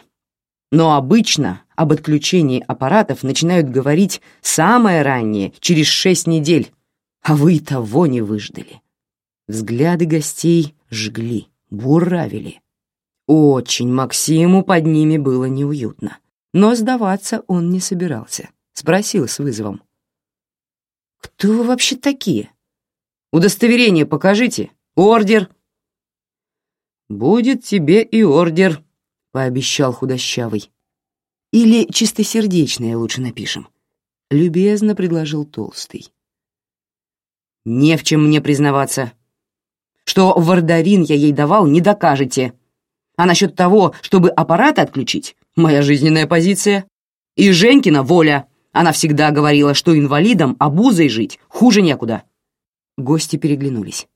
Speaker 1: Но обычно об отключении аппаратов начинают говорить самое раннее, через шесть недель, а вы того не выждали. Взгляды гостей жгли, буравили. Очень Максиму под ними было неуютно, но сдаваться он не собирался. Спросил с вызовом. «Кто вы вообще такие? Удостоверение покажите. Ордер!» «Будет тебе и ордер», пообещал худощавый. Или чистосердечное лучше напишем. Любезно предложил толстый. Не в чем мне признаваться. Что вардарин я ей давал, не докажете. А насчет того, чтобы аппарат отключить, моя жизненная позиция. И Женькина воля. Она всегда говорила, что инвалидам обузой жить хуже некуда. Гости переглянулись.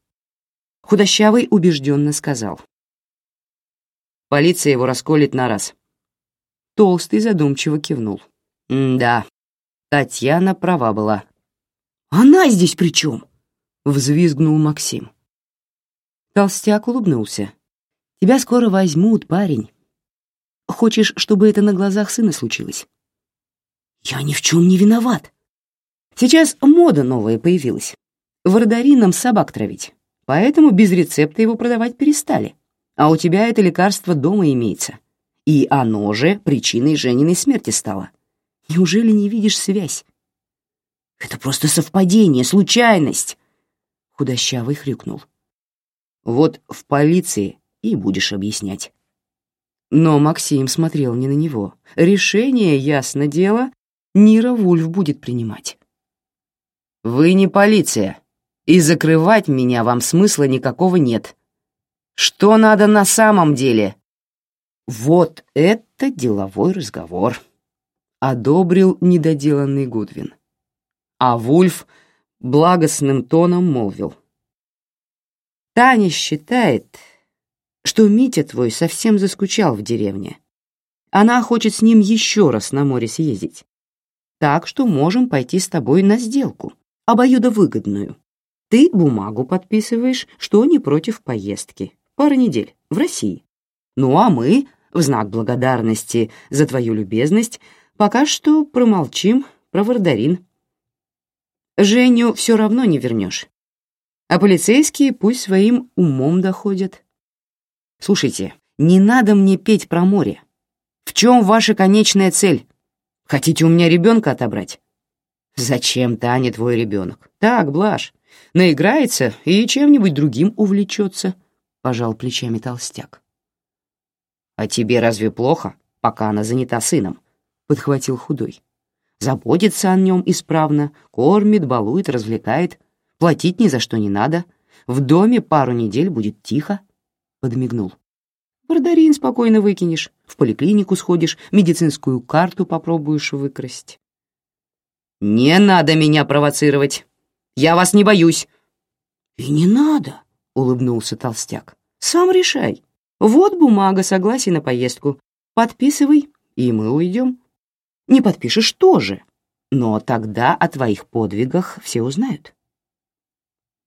Speaker 1: Худощавый убежденно сказал. Полиция его расколет на раз. Толстый задумчиво кивнул. «Да, Татьяна права была». «Она здесь при чем?» — взвизгнул Максим. Толстяк улыбнулся. «Тебя скоро возьмут, парень. Хочешь, чтобы это на глазах сына случилось?» «Я ни в чем не виноват». «Сейчас мода новая появилась. Вардарином собак травить, поэтому без рецепта его продавать перестали а у тебя это лекарство дома имеется. И оно же причиной Жениной смерти стало. Неужели не видишь связь? Это просто совпадение, случайность. Худощавый хрюкнул. Вот в полиции и будешь объяснять. Но Максим смотрел не на него. Решение, ясно дело, Нира Вульф будет принимать. «Вы не полиция, и закрывать меня вам смысла никакого нет», что надо на самом деле? Вот это деловой разговор. Одобрил недоделанный Гудвин. А Вульф благостным тоном молвил. Таня считает, что Митя твой совсем заскучал в деревне. Она хочет с ним еще раз на море съездить. Так что можем пойти с тобой на сделку, обоюдовыгодную. Ты бумагу подписываешь, что не против поездки. Пара недель в России. Ну а мы, в знак благодарности за твою любезность, пока что промолчим про Вардарин. Женю все равно не вернешь. А полицейские пусть своим умом доходят. Слушайте, не надо мне петь про море. В чем ваша конечная цель? Хотите у меня ребенка отобрать? Зачем Таня твой ребенок? Так, блажь, наиграется и чем-нибудь другим увлечется, пожал плечами толстяк. А тебе разве плохо, пока она занята сыном? Подхватил худой. Заботится о нем исправно, кормит, балует, развлекает. Платить ни за что не надо. В доме пару недель будет тихо. Подмигнул. Бардарин спокойно выкинешь, в поликлинику сходишь, медицинскую карту попробуешь выкрасть. «Не надо меня провоцировать! Я вас не боюсь!» «И не надо!» — улыбнулся толстяк. «Сам решай. Вот бумага согласия на поездку. Подписывай, и мы уйдем. Не подпишешь тоже, но тогда о твоих подвигах все узнают.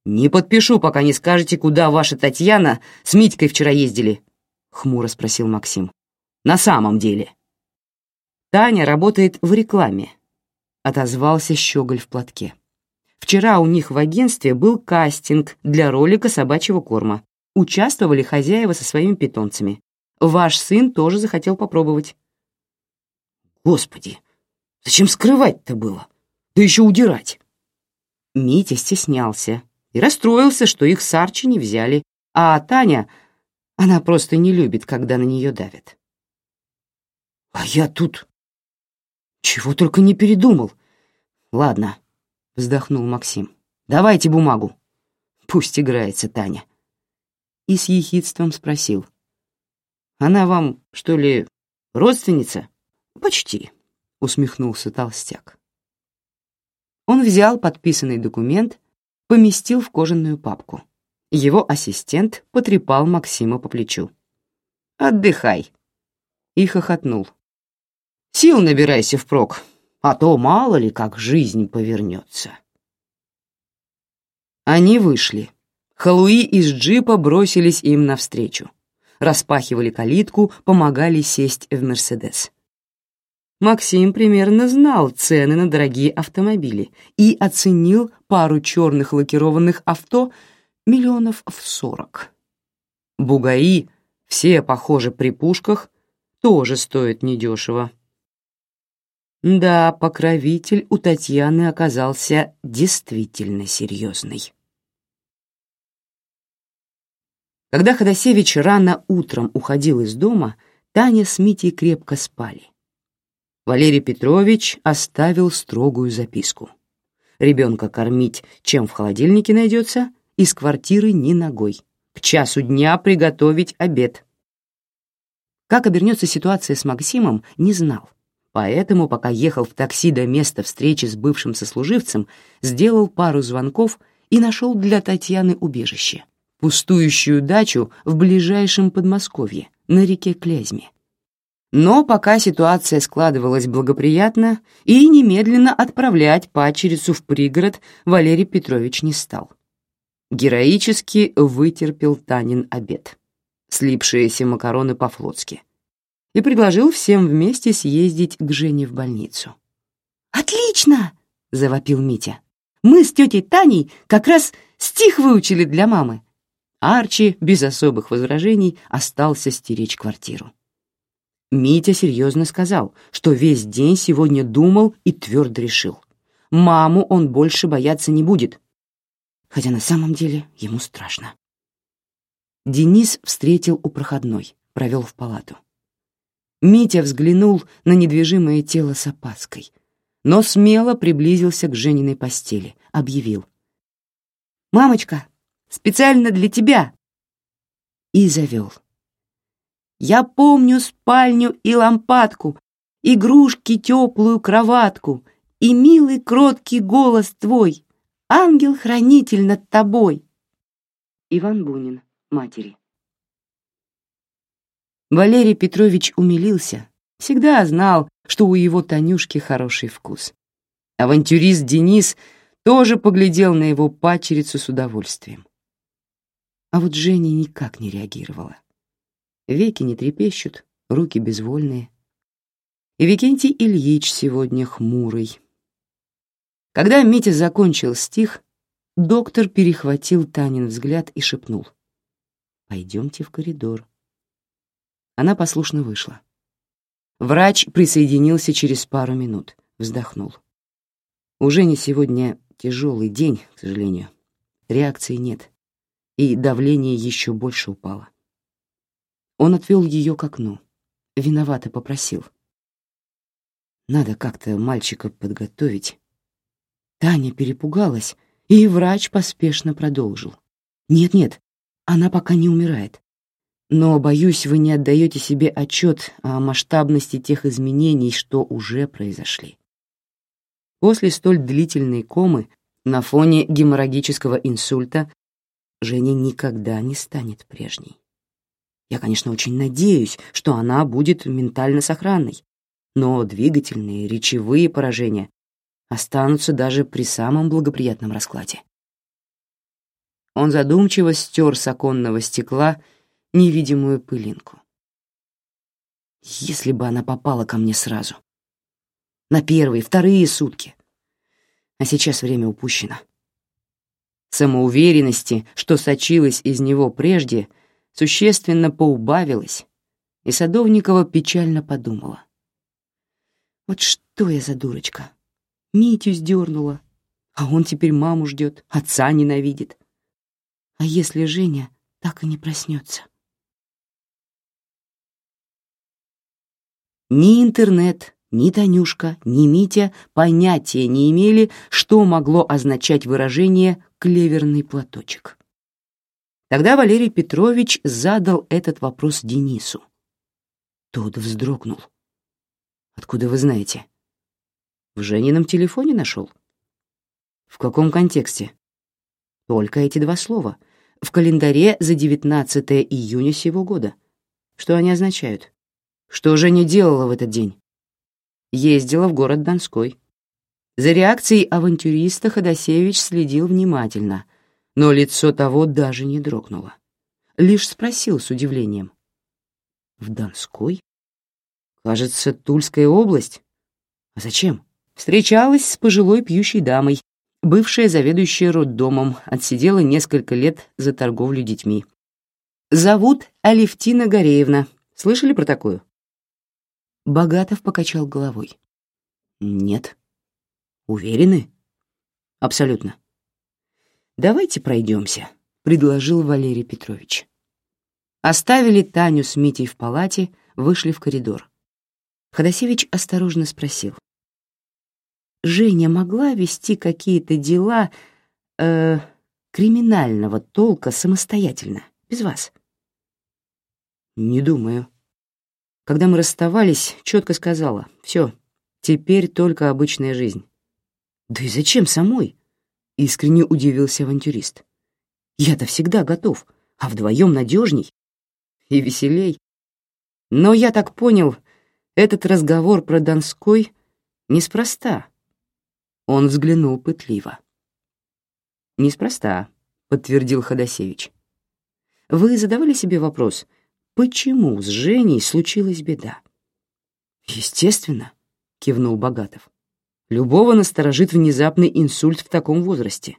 Speaker 1: «Не подпишу, пока не скажете, куда ваша Татьяна с Митькой вчера ездили», — хмуро спросил Максим. «На самом деле». «Таня работает в рекламе», — отозвался Щеголь в платке. «Вчера у них в агентстве был кастинг для ролика собачьего корма. Участвовали хозяева со своими питомцами. Ваш сын тоже захотел попробовать.
Speaker 2: Господи, зачем скрывать-то было? Да еще удирать.
Speaker 1: Митя стеснялся и расстроился, что их с Арчи не взяли, а Таня, она просто не любит, когда на нее давят.
Speaker 2: А я тут чего только не передумал.
Speaker 1: Ладно, вздохнул Максим. Давайте бумагу. Пусть играется Таня. И с ехидством спросил. Она вам, что ли, родственница?
Speaker 2: «Почти», — усмехнулся толстяк.
Speaker 1: Он взял подписанный документ, поместил в кожаную папку. Его ассистент потрепал Максима по плечу. «Отдыхай!» И хохотнул. «Сил набирайся впрок, а то мало ли как жизнь повернется». Они вышли. Халуи из джипа бросились им навстречу. Распахивали калитку, помогали сесть в «Мерседес». Максим примерно знал цены на дорогие автомобили и оценил пару черных лакированных авто миллионов в сорок. Бугаи, все, похоже, при пушках, тоже стоят недешево. Да, покровитель у Татьяны оказался действительно серьезный. Когда Ходосевич рано утром уходил из дома, Таня с Митей крепко спали. Валерий Петрович оставил строгую записку. Ребенка кормить, чем в холодильнике найдется, из квартиры ни ногой. К часу дня приготовить обед. Как обернется ситуация с Максимом, не знал. Поэтому, пока ехал в такси до места встречи с бывшим сослуживцем, сделал пару звонков и нашел для Татьяны убежище. Пустующую дачу в ближайшем Подмосковье, на реке Клязьме. Но пока ситуация складывалась благоприятно, и немедленно отправлять пачерицу в пригород Валерий Петрович не стал. Героически вытерпел Танин обед, слипшиеся макароны по-флотски, и предложил всем вместе съездить к Жене в больницу.
Speaker 3: «Отлично!» — завопил Митя. «Мы с тетей Таней как раз стих выучили для мамы».
Speaker 1: Арчи без особых возражений остался стеречь квартиру. Митя серьезно сказал, что весь день сегодня думал и твердо решил. Маму он больше бояться не будет, хотя на самом деле ему страшно. Денис встретил у проходной, провел в палату. Митя взглянул на недвижимое тело с опаской, но смело приблизился к Жениной постели, объявил. «Мамочка, специально для тебя!» И завел. Я помню спальню и лампадку, игрушки теплую кроватку и милый кроткий голос твой, ангел-хранитель над тобой. Иван Бунин, матери. Валерий Петрович умилился, всегда знал, что у его Танюшки хороший вкус. Авантюрист Денис тоже поглядел на его пачерицу с удовольствием. А вот Женя никак не реагировала. Веки не трепещут, руки безвольные. И Викентий Ильич сегодня хмурый. Когда Митя закончил стих, доктор перехватил Танин взгляд и шепнул. «Пойдемте в коридор». Она послушно вышла. Врач присоединился через пару минут, вздохнул. Уже не сегодня тяжелый день, к сожалению. Реакции нет, и давление еще больше упало. Он отвел ее к окну, виновато попросил. Надо как-то мальчика подготовить. Таня перепугалась, и врач поспешно продолжил. «Нет-нет, она пока не умирает. Но, боюсь, вы не отдаете себе отчет о масштабности тех изменений, что уже произошли. После столь длительной комы на фоне геморрагического инсульта Женя никогда не станет прежней. Я, конечно, очень надеюсь, что она будет ментально сохранной, но двигательные, речевые поражения останутся даже при самом благоприятном раскладе. Он задумчиво стер с оконного стекла невидимую пылинку. Если бы она попала ко мне сразу. На первые, вторые сутки. А сейчас время упущено. Самоуверенности, что сочилась из него прежде, существенно поубавилась, и Садовникова печально подумала. Вот что я за дурочка. Митю сдернула, а он теперь маму ждет, отца ненавидит. А если Женя так и не проснется? Ни интернет, ни Танюшка, ни Митя понятия не имели, что могло означать выражение «клеверный платочек». Тогда Валерий Петрович задал этот вопрос Денису. Тот вздрогнул. «Откуда вы знаете?» «В Женином телефоне нашел». «В каком контексте?» «Только эти два слова. В календаре за 19 июня сего года. Что они означают?» Что же не делала в этот день? Ездила в город Донской. За реакцией авантюриста Ходосевич следил внимательно, но лицо того даже не дрогнуло. Лишь спросил с удивлением. «В Донской? Кажется, Тульская область. А зачем?» Встречалась с пожилой пьющей дамой, бывшая заведующая роддомом, отсидела несколько лет за торговлю детьми. Зовут Алевтина Гореевна. Слышали про такую? Богатов покачал головой. «Нет». «Уверены?» «Абсолютно». «Давайте пройдемся», — предложил Валерий Петрович. Оставили Таню с Митей в палате, вышли в коридор. Ходосевич осторожно спросил. «Женя могла вести какие-то дела э, криминального толка самостоятельно, без вас?» «Не думаю», когда мы расставались, четко сказала, все, теперь только обычная жизнь. Да и зачем самой? Искренне удивился авантюрист. Я-то всегда готов, а вдвоем надежней и веселей. Но я так понял, этот разговор про Донской неспроста. Он взглянул пытливо. «Неспроста», — подтвердил Ходосевич. «Вы задавали себе вопрос, почему с Женей случилась беда. «Естественно», — кивнул Богатов. «Любого насторожит внезапный инсульт в таком возрасте.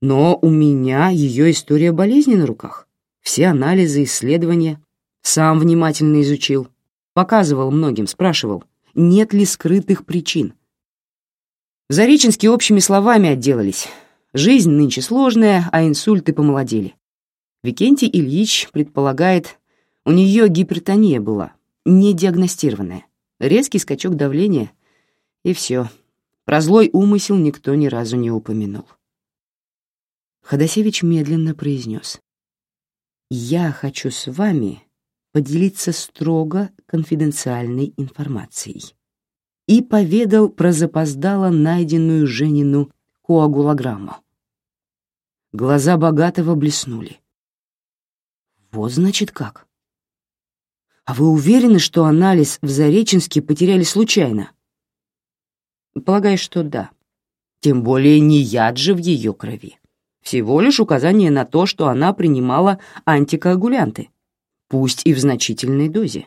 Speaker 1: Но у меня ее история болезни на руках. Все анализы, исследования. Сам внимательно изучил. Показывал многим, спрашивал, нет ли скрытых причин. В Зареченске общими словами отделались. Жизнь нынче сложная, а инсульты помолодели. Викентий Ильич предполагает, у нее гипертония была, не диагностированная, резкий скачок давления, и все. Про злой умысел никто ни разу не упомянул. Ходосевич медленно произнес. «Я хочу с вами поделиться строго конфиденциальной информацией» и поведал про запоздало найденную Женину коагулограмму. Глаза богатого блеснули. Вот значит как.
Speaker 2: «А вы уверены, что анализ в Зареченске потеряли случайно?»
Speaker 1: «Полагаю, что да. Тем более не яд же в ее крови. Всего лишь указание на то, что она принимала антикоагулянты, пусть и в значительной дозе».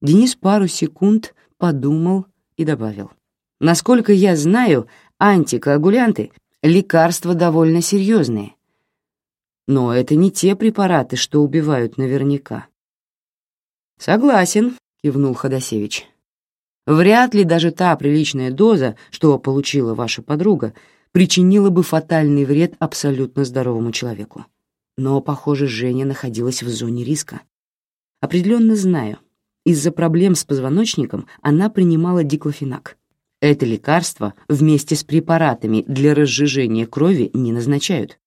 Speaker 1: Денис пару секунд подумал и добавил. «Насколько я знаю, антикоагулянты — лекарства довольно серьезные. Но это не те препараты, что убивают наверняка. «Согласен», — кивнул Ходосевич. «Вряд ли даже та приличная доза, что получила ваша подруга, причинила бы фатальный вред абсолютно здоровому человеку. Но, похоже, Женя находилась в зоне риска. Определенно знаю. Из-за проблем с позвоночником она принимала диклофенак. Это лекарство вместе с препаратами для разжижения крови не назначают.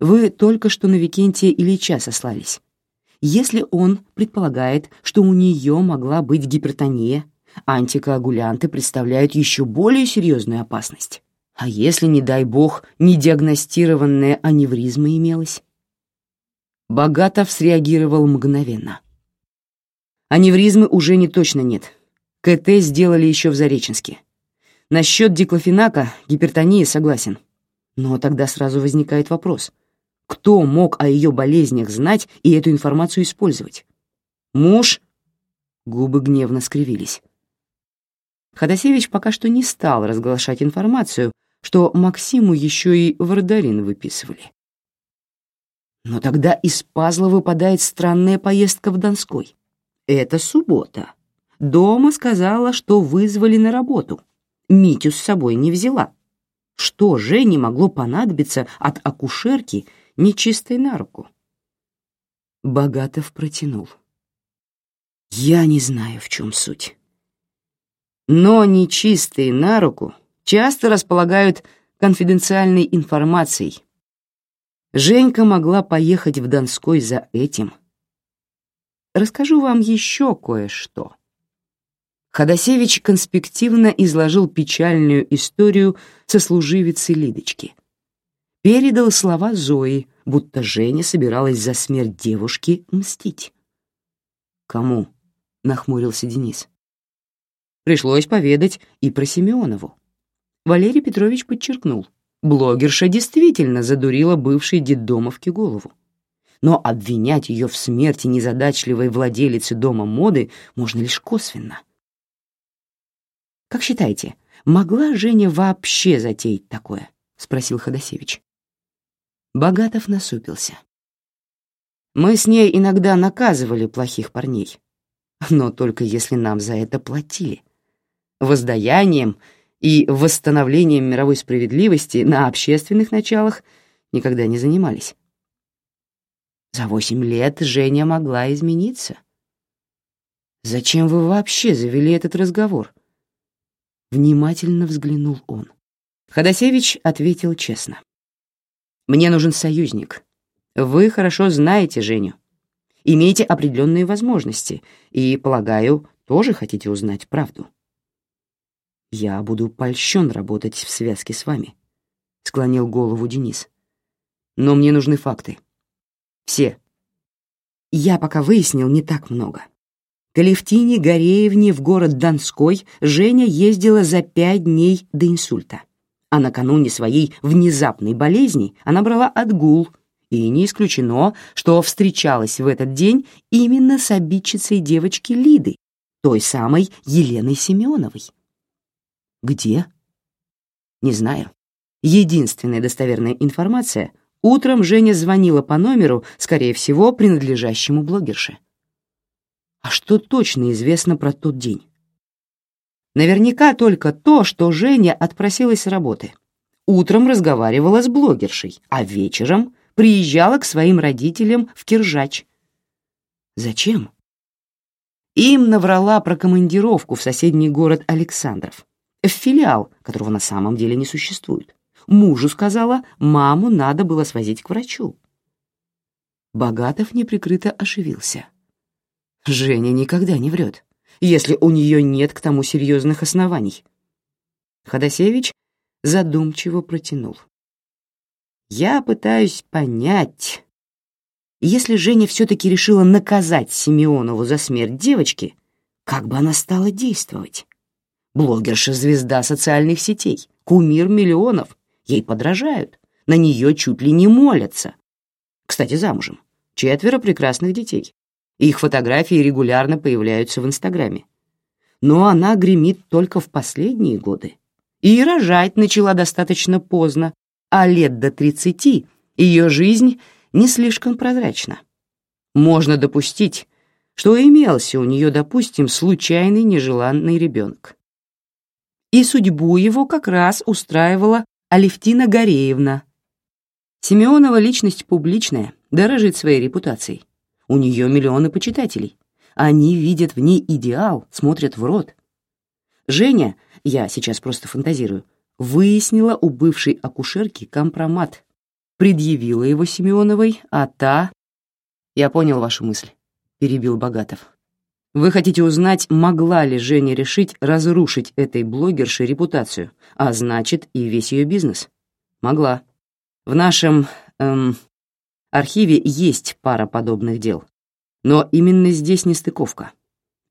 Speaker 1: Вы только что на Викентия Ильича сослались. Если он предполагает, что у нее могла быть гипертония, антикоагулянты представляют еще более серьезную опасность. А если, не дай бог, недиагностированная аневризма имелась? Богатов среагировал мгновенно. Аневризмы уже не точно нет. КТ сделали еще в Зареченске. Насчет диклофенака, гипертонии согласен. Но тогда сразу возникает вопрос. Кто мог о ее болезнях знать и эту информацию использовать? Муж? Губы гневно скривились. Ходосевич пока что не стал разглашать информацию, что Максиму еще и вардарин выписывали. Но тогда из пазла выпадает странная поездка в Донской. Это суббота. Дома сказала, что вызвали на работу. Митю с собой не взяла. Что Жене могло понадобиться от акушерки нечистой на руку. Богатов протянул. Я не знаю, в чем суть. Но нечистые на руку часто располагают конфиденциальной информацией. Женька могла поехать в Донской за этим. Расскажу вам еще кое-что. Ходосевич конспективно изложил печальную историю сослуживицы Лидочки — передал слова Зои, будто Женя собиралась за смерть девушки мстить. «Кому?» — нахмурился Денис. Пришлось поведать и про Семенову. Валерий Петрович подчеркнул, блогерша действительно задурила бывшей детдомовке голову. Но обвинять ее в смерти незадачливой владелицы дома моды можно лишь косвенно. «Как считаете, могла Женя вообще затеять такое?» — спросил Ходосевич. Богатов насупился. Мы с ней иногда наказывали плохих парней, но только если нам за это платили. Воздаянием и восстановлением мировой справедливости на общественных началах никогда не занимались. За восемь лет Женя могла измениться. «Зачем вы вообще завели этот разговор?» Внимательно взглянул он. Ходосевич ответил честно. Мне нужен союзник. Вы хорошо знаете Женю. Имеете определенные возможности и, полагаю, тоже хотите узнать правду. Я буду польщен работать в связке с вами, — склонил голову Денис. Но мне нужны факты. Все. Я пока выяснил не так много. К Алевтине Гореевне в город Донской Женя ездила за пять дней до инсульта а накануне своей внезапной болезни она брала отгул, и не исключено, что встречалась в этот день именно с обидчицей девочки Лиды, той самой Еленой Семеновой. Где? Не знаю. Единственная достоверная информация — утром Женя звонила по номеру, скорее всего, принадлежащему блогерше. А что точно известно про тот день? Наверняка только то, что Женя отпросилась с работы. Утром разговаривала с блогершей, а вечером приезжала к своим родителям в Киржач. Зачем? Им наврала про командировку в соседний город Александров, в филиал, которого на самом деле не существует. Мужу сказала, маму надо было свозить к врачу. Богатов неприкрыто оживился. Женя никогда не врет если у нее нет к тому серьезных оснований. Ходосевич задумчиво протянул. «Я пытаюсь понять,
Speaker 3: Если Женя все-таки решила наказать Симеонову за смерть девочки, как бы она стала действовать? Блогерша-звезда социальных сетей, кумир миллионов, ей подражают, на нее чуть ли не молятся. Кстати, замужем, четверо прекрасных детей. Их фотографии регулярно появляются в Инстаграме. Но она гремит только в последние годы. И рожать начала достаточно поздно, а лет до 30 ее жизнь не слишком прозрачна. Можно допустить, что имелся у нее, допустим, случайный нежеланный ребенок. И судьбу его как раз устраивала Алевтина Гореевна. Семенова личность публичная, дорожит своей репутацией. У нее миллионы почитателей. Они видят в ней идеал, смотрят в рот. Женя, я сейчас просто фантазирую, выяснила у бывшей акушерки компромат, предъявила его Семеновой, а та... Я понял вашу мысль, перебил Богатов. Вы хотите узнать, могла ли Женя решить разрушить этой блогерше репутацию, а значит и весь ее бизнес? Могла. В нашем эм, архиве есть пара подобных дел. Но именно здесь нестыковка.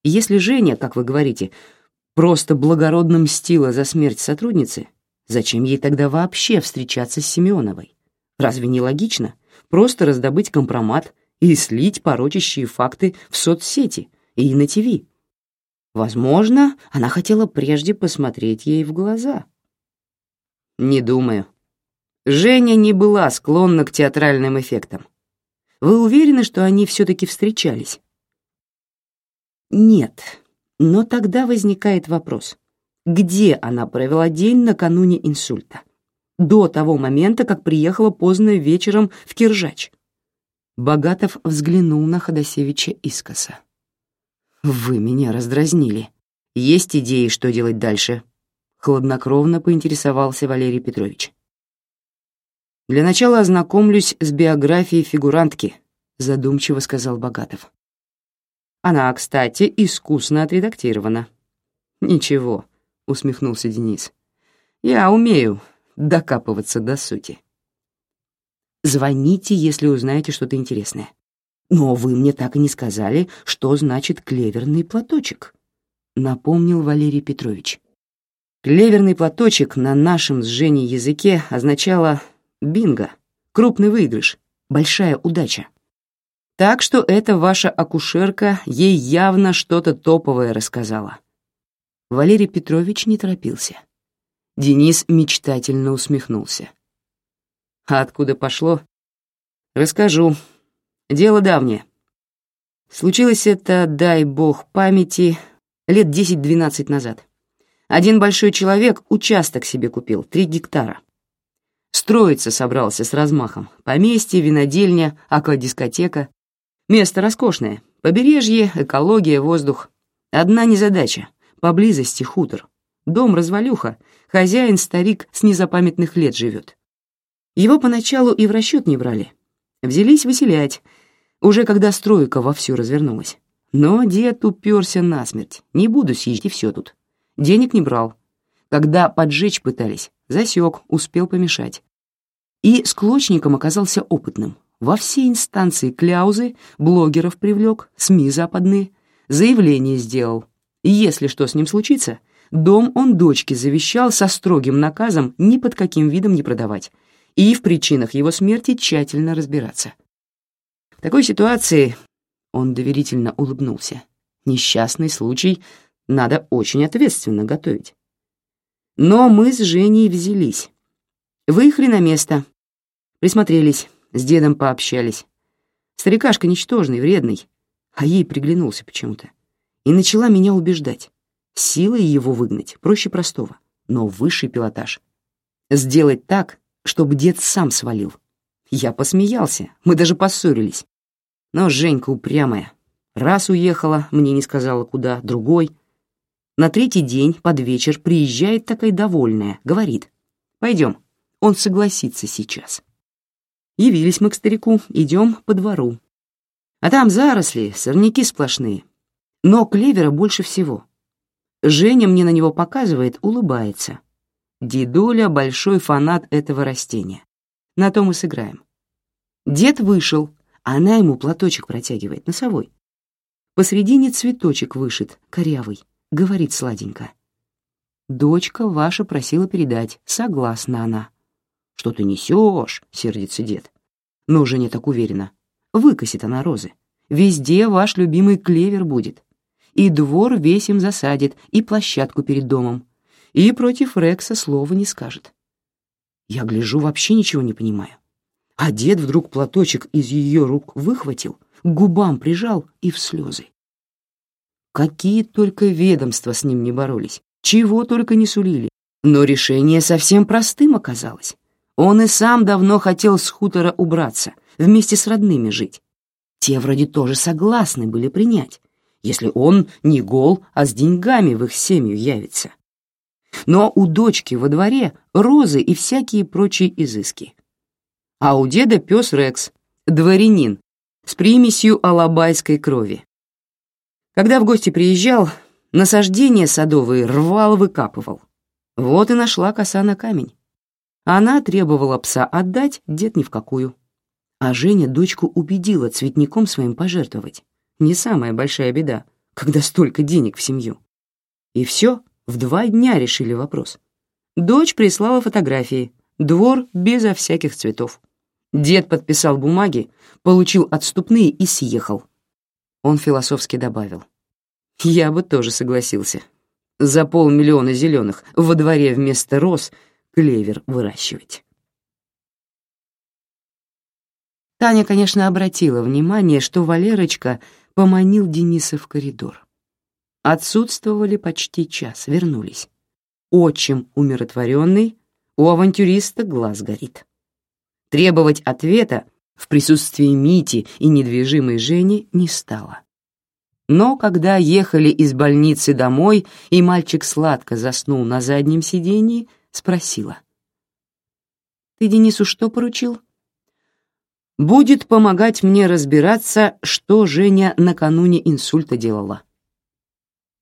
Speaker 3: Если Женя, как вы говорите, просто благородно мстила за смерть сотрудницы, зачем ей тогда вообще встречаться с Семеновой? Разве не логично просто раздобыть компромат и слить порочащие факты в соцсети и на ТВ? Возможно, она хотела прежде посмотреть ей в глаза. Не думаю. Женя не была склонна к театральным эффектам. Вы уверены, что они все-таки встречались? Нет, но тогда возникает вопрос. Где она провела день накануне инсульта? До того момента, как приехала поздно вечером в Киржач. Богатов взглянул на Ходосевича искоса. «Вы меня раздразнили. Есть идеи, что делать дальше?» Хладнокровно поинтересовался Валерий Петрович. «Для начала ознакомлюсь с биографией фигурантки», — задумчиво сказал Богатов. «Она, кстати, искусно отредактирована». «Ничего», — усмехнулся Денис. «Я умею докапываться до сути». «Звоните, если узнаете что-то интересное. Но вы мне так и не сказали, что значит клеверный платочек», — напомнил Валерий Петрович. Клеверный платочек на нашем с Женей языке означало Бинго. Крупный выигрыш. Большая удача. Так что эта ваша акушерка ей явно что-то топовое рассказала. Валерий Петрович не торопился. Денис мечтательно усмехнулся. А откуда пошло? Расскажу. Дело давнее. Случилось это, дай бог памяти, лет 10-12 назад. Один большой человек участок себе купил, три гектара. Строиться собрался с размахом. Поместье, винодельня, аквадискотека. Место роскошное. Побережье, экология, воздух. Одна незадача. Поблизости хутор. Дом-развалюха. Хозяин старик с незапамятных лет живет. Его поначалу и в расчет не брали. Взялись выселять, уже когда стройка вовсю развернулась. Но дед уперся насмерть. Не буду съесть, и все тут. Денег не брал. Когда поджечь пытались, засек, успел помешать. И склочником оказался опытным. Во все инстанции кляузы, блогеров привлек, СМИ западные, заявление сделал. Если что с ним случится, дом он дочке завещал со строгим наказом ни под каким видом не продавать и в причинах его смерти тщательно разбираться. В такой ситуации он доверительно улыбнулся. Несчастный случай надо очень ответственно готовить. Но мы с Женей взялись. Выехали на место, присмотрелись, с дедом пообщались. Старикашка ничтожный, вредный, а ей приглянулся почему-то. И начала меня убеждать. Силой его выгнать проще простого, но высший пилотаж. Сделать так, чтобы дед сам свалил. Я посмеялся, мы даже поссорились. Но Женька упрямая. Раз уехала, мне не сказала куда, другой. На третий день под вечер приезжает такая довольная, говорит. «Пойдем, он согласится сейчас. Явились мы к старику, идем по двору. А там заросли, сорняки сплошные. Но клевера больше всего. Женя мне на него показывает, улыбается. Дедуля — большой фанат этого растения. На том и сыграем. Дед вышел, Она ему платочек протягивает, носовой. Посредине цветочек вышит, корявый, говорит сладенько. «Дочка ваша просила передать, согласна она». «Что ты несешь?» — сердится дед. Но уже не так уверена. Выкосит она розы. Везде ваш любимый клевер будет. И двор весь им засадит, и площадку перед домом. И против Рекса слова не скажет. Я гляжу, вообще ничего не понимаю. А дед вдруг платочек из ее рук выхватил, к губам прижал и в слезы. Какие только ведомства с ним не боролись, чего только не сулили. Но решение совсем простым оказалось. Он и сам давно хотел с хутора убраться, вместе с родными жить. Те вроде тоже согласны были принять, если он не гол, а с деньгами в их семью явится. Но у дочки во дворе розы и всякие прочие изыски. А у деда пес Рекс, дворянин, с примесью алабайской крови. Когда в гости приезжал, насаждения садовые рвал-выкапывал. Вот и нашла коса на камень. Она требовала пса отдать, дед ни в какую. А Женя дочку убедила цветником своим пожертвовать. Не самая большая беда, когда столько денег в семью. И все, в два дня решили вопрос. Дочь прислала фотографии, двор безо всяких цветов. Дед подписал бумаги, получил отступные и съехал. Он философски добавил. Я бы тоже согласился. За полмиллиона зеленых во дворе вместо роз клевер выращивать. Таня, конечно, обратила внимание, что Валерочка поманил Дениса в коридор. Отсутствовали почти час, вернулись. Отчим умиротворенный, у авантюриста глаз горит. Требовать ответа в присутствии Мити и недвижимой Жени не стало. Но когда ехали из больницы домой, и мальчик сладко заснул на заднем сидении, спросила. «Ты Денису что поручил?» «Будет помогать мне разбираться, что Женя накануне инсульта делала».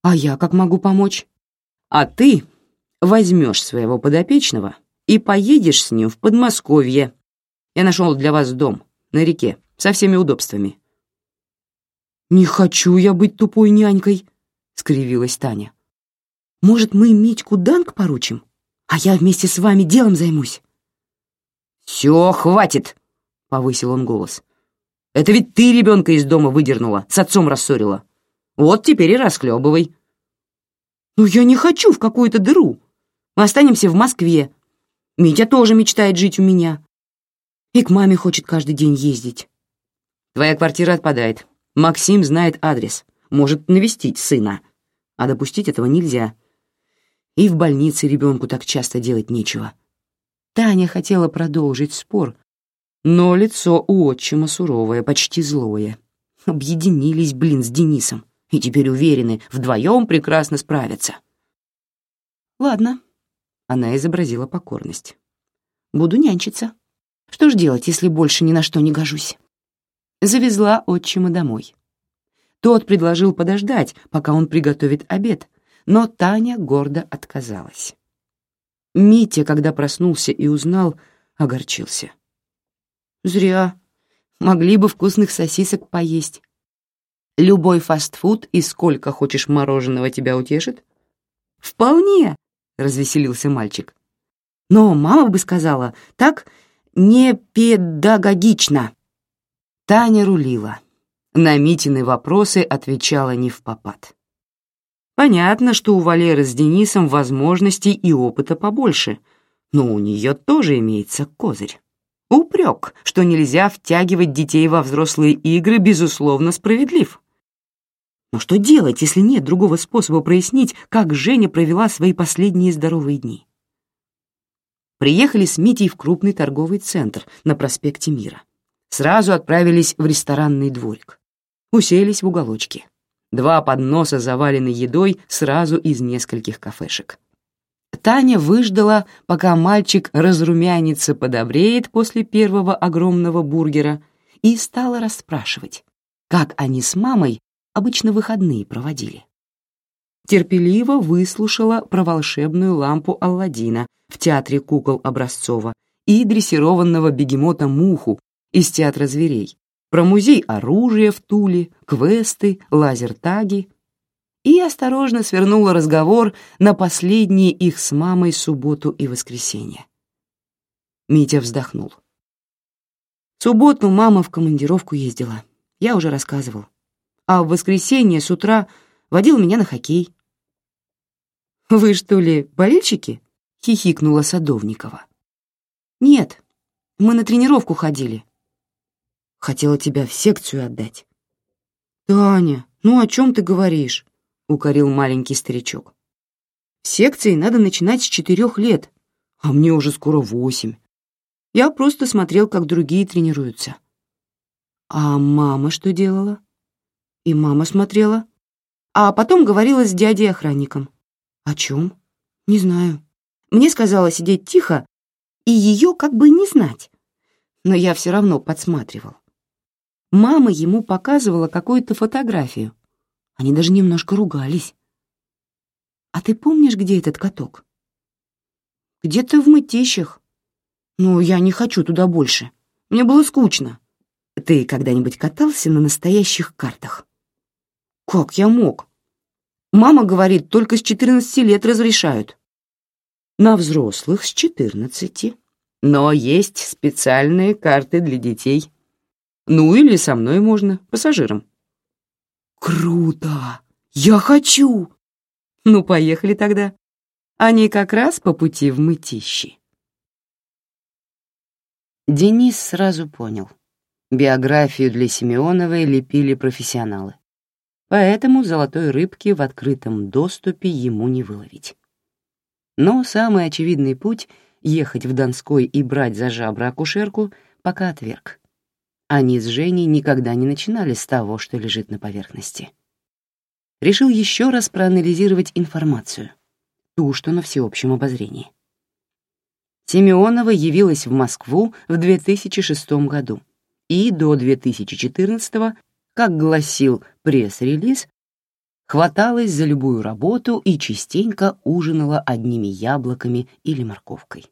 Speaker 3: «А я как могу помочь?» «А ты возьмешь своего подопечного и поедешь с ним в Подмосковье. Я нашел для вас дом на реке со всеми удобствами». «Не хочу я быть тупой нянькой», — скривилась Таня. «Может, мы Митьку Данк поручим?» А я вместе с вами делом займусь». «Все, хватит!» — повысил он голос. «Это ведь ты ребенка из дома выдернула, с отцом рассорила. Вот теперь и расхлебывай». «Ну я не хочу в какую-то дыру. Мы останемся в Москве. Митя тоже мечтает жить у меня. И к маме хочет каждый день ездить». «Твоя квартира отпадает. Максим знает адрес, может навестить сына. А допустить этого нельзя. И в больнице ребенку так часто делать нечего. Таня хотела продолжить спор, но лицо у отчима суровое, почти злое. Объединились, блин, с Денисом, и теперь уверены, вдвоем прекрасно справятся. «Ладно», — она изобразила покорность. «Буду нянчиться. Что ж делать, если больше ни на что не гожусь?» Завезла отчима домой. Тот предложил подождать, пока он приготовит обед, но Таня гордо отказалась. Митя, когда проснулся и узнал, огорчился. «Зря. Могли бы вкусных сосисок поесть. Любой фастфуд и сколько хочешь мороженого тебя утешит?» «Вполне», — развеселился мальчик. «Но мама бы сказала, так не педагогично». Таня рулила. На Митины вопросы отвечала не в попад. Понятно, что у Валеры с Денисом возможностей и опыта побольше, но у нее тоже имеется козырь. Упрек, что нельзя втягивать детей во взрослые игры, безусловно, справедлив. Но что делать, если нет другого способа прояснить, как Женя провела свои последние здоровые дни? Приехали с Митей в крупный торговый центр на проспекте Мира. Сразу отправились в ресторанный дворик. Уселись в уголочке. Два подноса завалены едой сразу из нескольких кафешек. Таня выждала, пока мальчик разрумянится, подобреет после первого огромного бургера, и стала расспрашивать, как они с мамой обычно выходные проводили. Терпеливо выслушала про волшебную лампу Алладина в театре кукол Образцова и дрессированного бегемота Муху из театра зверей, про музей оружия в Туле, квесты, лазертаги и осторожно свернула разговор на последние их с мамой субботу и воскресенье. Митя вздохнул. Субботу мама в командировку ездила, я уже рассказывал. А в воскресенье с утра водил меня на хоккей. «Вы что ли, болельщики?» — хихикнула Садовникова. «Нет, мы на тренировку ходили. Хотела тебя в секцию отдать». «Таня, ну о чем ты говоришь?» — укорил маленький старичок. «В секции надо начинать с четырех лет, а мне уже скоро восемь. Я просто смотрел, как другие тренируются». «А мама что делала?» «И мама смотрела. А потом говорила с дядей-охранником». «О чем?» «Не знаю. Мне сказала сидеть тихо и ее как бы не знать. Но я все равно подсматривал. Мама ему показывала какую-то фотографию. Они даже немножко ругались. «А ты помнишь, где этот каток?» «Где-то в мытищах. Ну, я не хочу туда больше. Мне было скучно. Ты когда-нибудь катался на настоящих картах?» «Как я мог?» «Мама говорит, только с 14 лет разрешают» на взрослых с 14. Но есть специальные карты для детей. Ну или со мной можно, пассажиром. Круто! Я хочу! Ну, поехали тогда. Они как раз по пути в мытищи.
Speaker 1: Денис сразу понял. Биографию для Симеоновой лепили профессионалы. Поэтому золотой рыбки в открытом доступе ему не выловить. Но самый очевидный путь — ехать в Донской и брать за жабры акушерку — пока отверг. Они с Женей никогда не начинали с того, что лежит на поверхности. Решил еще раз проанализировать информацию, ту, что на всеобщем обозрении. Семенова явилась в Москву в 2006 году и до 2014, как гласил пресс-релиз, хваталась за любую работу и частенько ужинала одними яблоками или морковкой.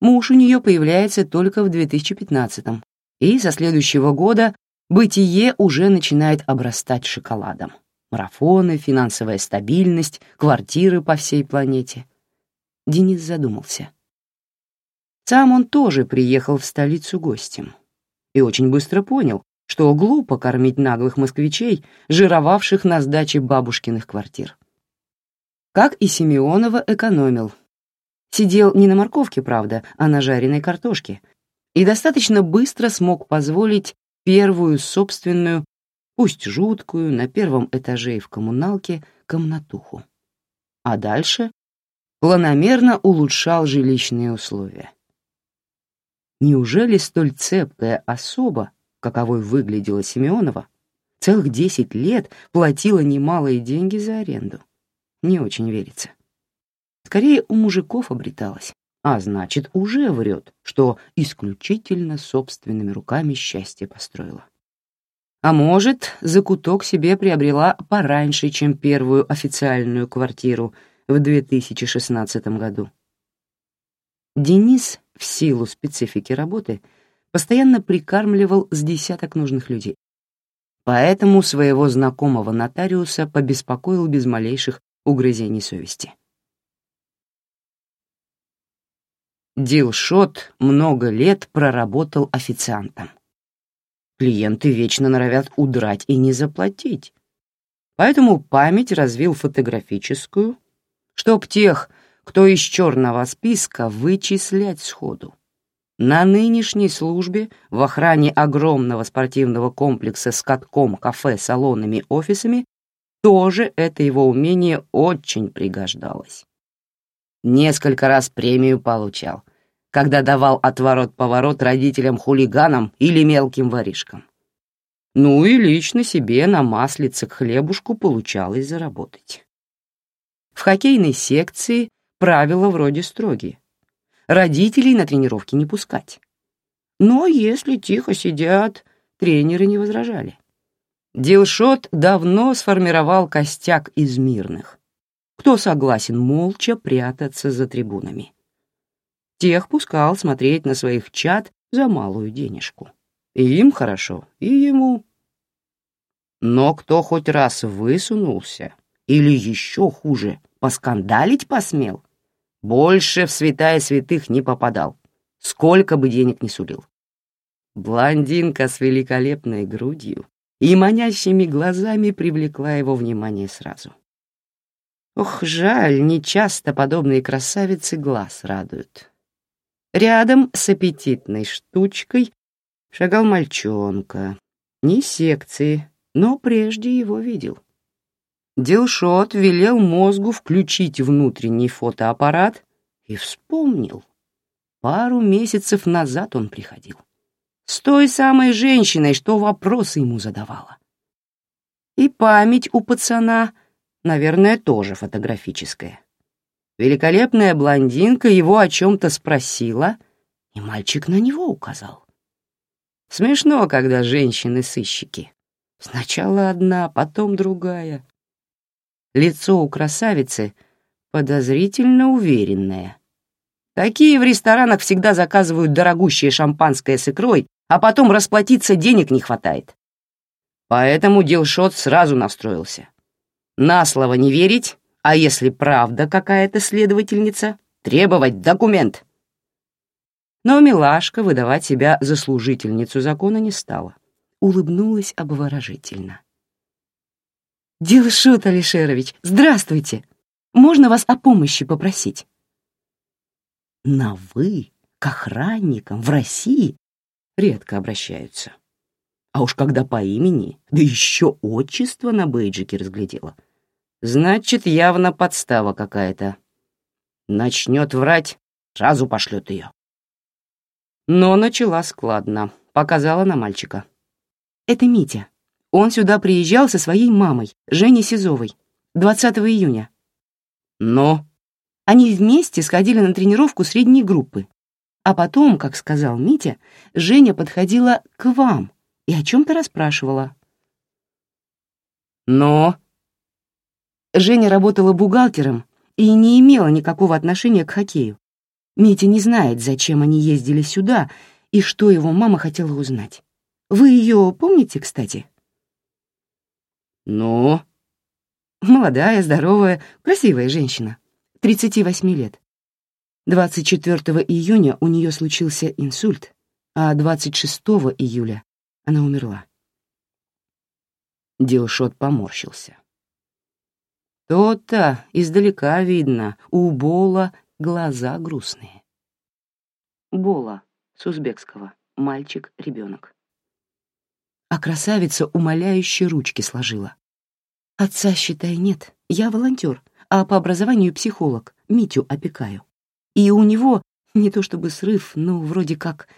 Speaker 1: Муж у нее появляется только в 2015-м, и со следующего года бытие уже начинает обрастать шоколадом. Марафоны, финансовая стабильность, квартиры по всей планете. Денис задумался. Сам он тоже приехал в столицу гостем и очень быстро понял, что глупо кормить наглых москвичей, жировавших на сдаче бабушкиных квартир. Как и Симеонова экономил. Сидел не на морковке, правда, а на жареной картошке, и достаточно быстро смог позволить первую собственную, пусть жуткую, на первом этаже и в коммуналке, комнатуху. А дальше планомерно улучшал жилищные условия. Неужели столь цепкая особа каковой выглядела Семенова, целых десять лет платила немалые деньги за аренду. Не очень верится. Скорее, у мужиков обреталась, а значит, уже врет, что исключительно собственными руками счастье построила. А может, закуток себе приобрела пораньше, чем первую официальную квартиру в 2016 году. Денис, в силу специфики работы, постоянно прикармливал с десяток нужных людей. Поэтому своего знакомого нотариуса побеспокоил без малейших угрызений совести. Дилшот много лет проработал официантом. Клиенты вечно норовят удрать и не заплатить. Поэтому память развил фотографическую, чтоб тех, кто из черного списка, вычислять сходу. На нынешней службе в охране огромного спортивного комплекса с катком, кафе, салонами, офисами тоже это его умение очень пригождалось. Несколько раз премию получал, когда давал отворот-поворот родителям-хулиганам или мелким воришкам. Ну и лично себе на маслице к хлебушку получалось заработать. В хоккейной секции правила вроде строгие родителей на тренировки не пускать. Но если тихо сидят, тренеры не возражали. Дилшот давно сформировал костяк из мирных, кто согласен молча прятаться за трибунами. Тех пускал смотреть на своих чад за малую денежку. И им хорошо, и ему. Но кто хоть раз высунулся, или еще хуже, поскандалить посмел, больше в святая святых не попадал, сколько бы денег ни сулил. Блондинка с великолепной грудью и манящими глазами привлекла его внимание сразу. Ох, жаль, нечасто подобные красавицы глаз радуют. Рядом с аппетитной штучкой шагал мальчонка. Не секции, но прежде его видел. Дилшот велел мозгу включить внутренний фотоаппарат и вспомнил. Пару месяцев назад он приходил. С той самой женщиной, что вопросы ему задавала. И память у пацана, наверное, тоже фотографическая. Великолепная блондинка его о чем-то спросила, и мальчик на него указал. Смешно, когда женщины-сыщики. Сначала одна, потом другая. Лицо у красавицы подозрительно уверенное. Такие в ресторанах всегда заказывают дорогущее шампанское с икрой, а потом расплатиться денег не хватает. Поэтому Дилшот сразу настроился. На слово не верить, а если правда какая-то следовательница, требовать документ. Но милашка выдавать себя за служительницу закона не стала. Улыбнулась обворожительно. «Дилшот Алишерович, здравствуйте! Можно вас о помощи попросить?» На «вы» к охранникам в России редко обращаются. А уж когда по имени, да еще отчество на бейджике разглядела — Значит, явно подстава какая-то. Начнет врать, сразу пошлет ее. Но начала складно, показала на мальчика. Это Митя. Он сюда приезжал со своей мамой, Женей Сизовой, 20 июня. Но они вместе сходили на тренировку средней группы. А потом, как сказал Митя, Женя подходила к вам и о чем-то расспрашивала. Но Женя работала бухгалтером и не имела никакого отношения к хоккею. Митя не знает, зачем они ездили сюда и что его мама хотела узнать. Вы ее помните, кстати? Ну? Молодая, здоровая, красивая женщина, 38 лет. 24 июня у нее случился инсульт, а 26 июля она умерла. Дилшот поморщился. То-то издалека видно, у Бола глаза грустные. Бола, с узбекского, мальчик-ребенок. А красавица умоляюще ручки сложила. Отца, считай, нет, я волонтер, а по образованию психолог, Митю опекаю. И у него не то чтобы срыв, но вроде как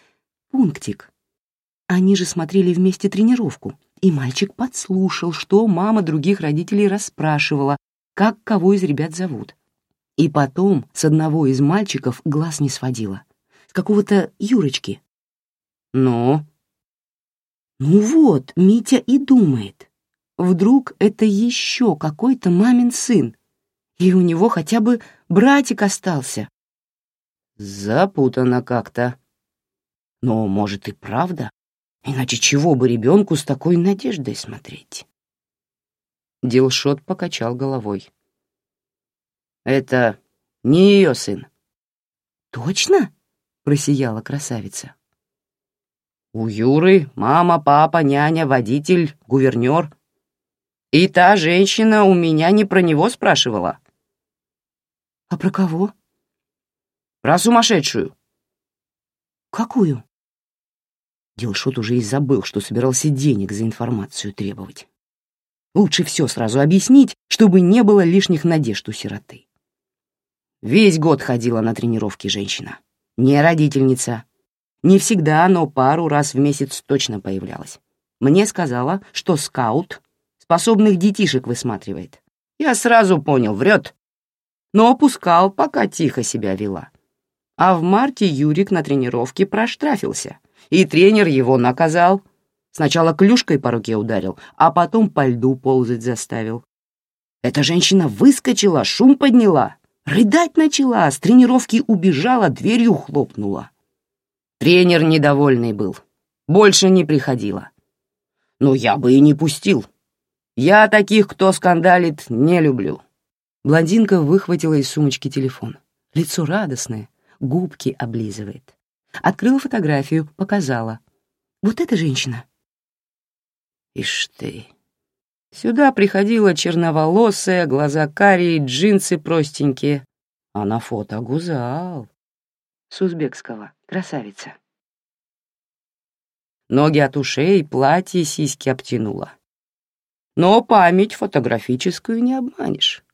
Speaker 1: пунктик. Они же смотрели вместе тренировку, и мальчик подслушал, что мама других родителей расспрашивала, как кого из ребят зовут. И потом с одного из мальчиков глаз не сводила. С какого-то Юрочки. «Ну?» «Ну вот, Митя и думает. Вдруг это еще какой-то мамин сын, и у него хотя бы братик остался». «Запутано как-то. Но, может, и правда? Иначе чего бы ребенку с такой надеждой смотреть?» Дилшот покачал головой. «Это не ее сын». «Точно?» — просияла красавица. «У Юры мама, папа, няня, водитель, гувернер. И та женщина у меня не про него спрашивала». «А про кого?» «Про сумасшедшую». «Какую?» Дилшот уже и забыл, что собирался денег за информацию требовать. Лучше все сразу объяснить, чтобы не было лишних надежд у сироты. Весь год ходила на тренировки женщина. Не родительница. Не всегда, но пару раз в месяц точно появлялась. Мне сказала, что скаут способных детишек высматривает. Я сразу понял, врет. Но опускал, пока тихо себя вела. А в марте Юрик на тренировке проштрафился, и тренер его наказал — Сначала клюшкой по руке ударил, а потом по льду ползать заставил. Эта женщина выскочила, шум подняла, рыдать начала, с тренировки убежала, дверью хлопнула. Тренер недовольный был. Больше не приходила. Ну, я бы и не пустил. Я таких, кто скандалит, не люблю.
Speaker 3: Блондинка выхватила из сумочки телефон. Лицо радостное, губки облизывает. Открыла фотографию, показала. Вот эта женщина.
Speaker 1: Ишь ты. Сюда приходила черноволосая, глаза карие, джинсы простенькие. А на фото гузал.
Speaker 3: С узбекского. Красавица.
Speaker 1: Ноги от ушей, платье сиськи обтянула. Но память фотографическую не обманешь.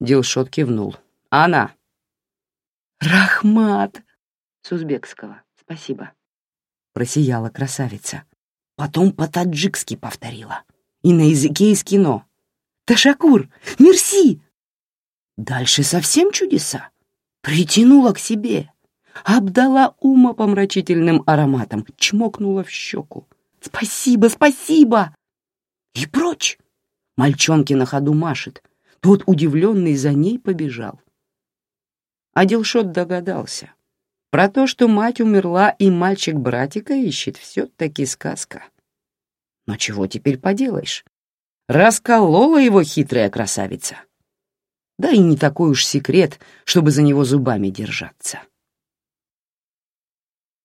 Speaker 1: Дилшот кивнул. Она.
Speaker 3: Рахмат. С узбекского. Спасибо. Просияла красавица. Потом по-таджикски повторила. И на языке из кино. «Ташакур! Мерси!» Дальше совсем чудеса. Притянула к себе, обдала умопомрачительным ароматом, чмокнула в щеку. «Спасибо, спасибо!» И прочь. Мальчонки на ходу машет. Тот, удивленный, за ней побежал.
Speaker 1: А Дилшот догадался. Про то, что мать умерла и мальчик братика ищет, все-таки сказка. Но чего теперь поделаешь? Расколола его хитрая красавица. Да и не такой уж секрет, чтобы за него зубами держаться.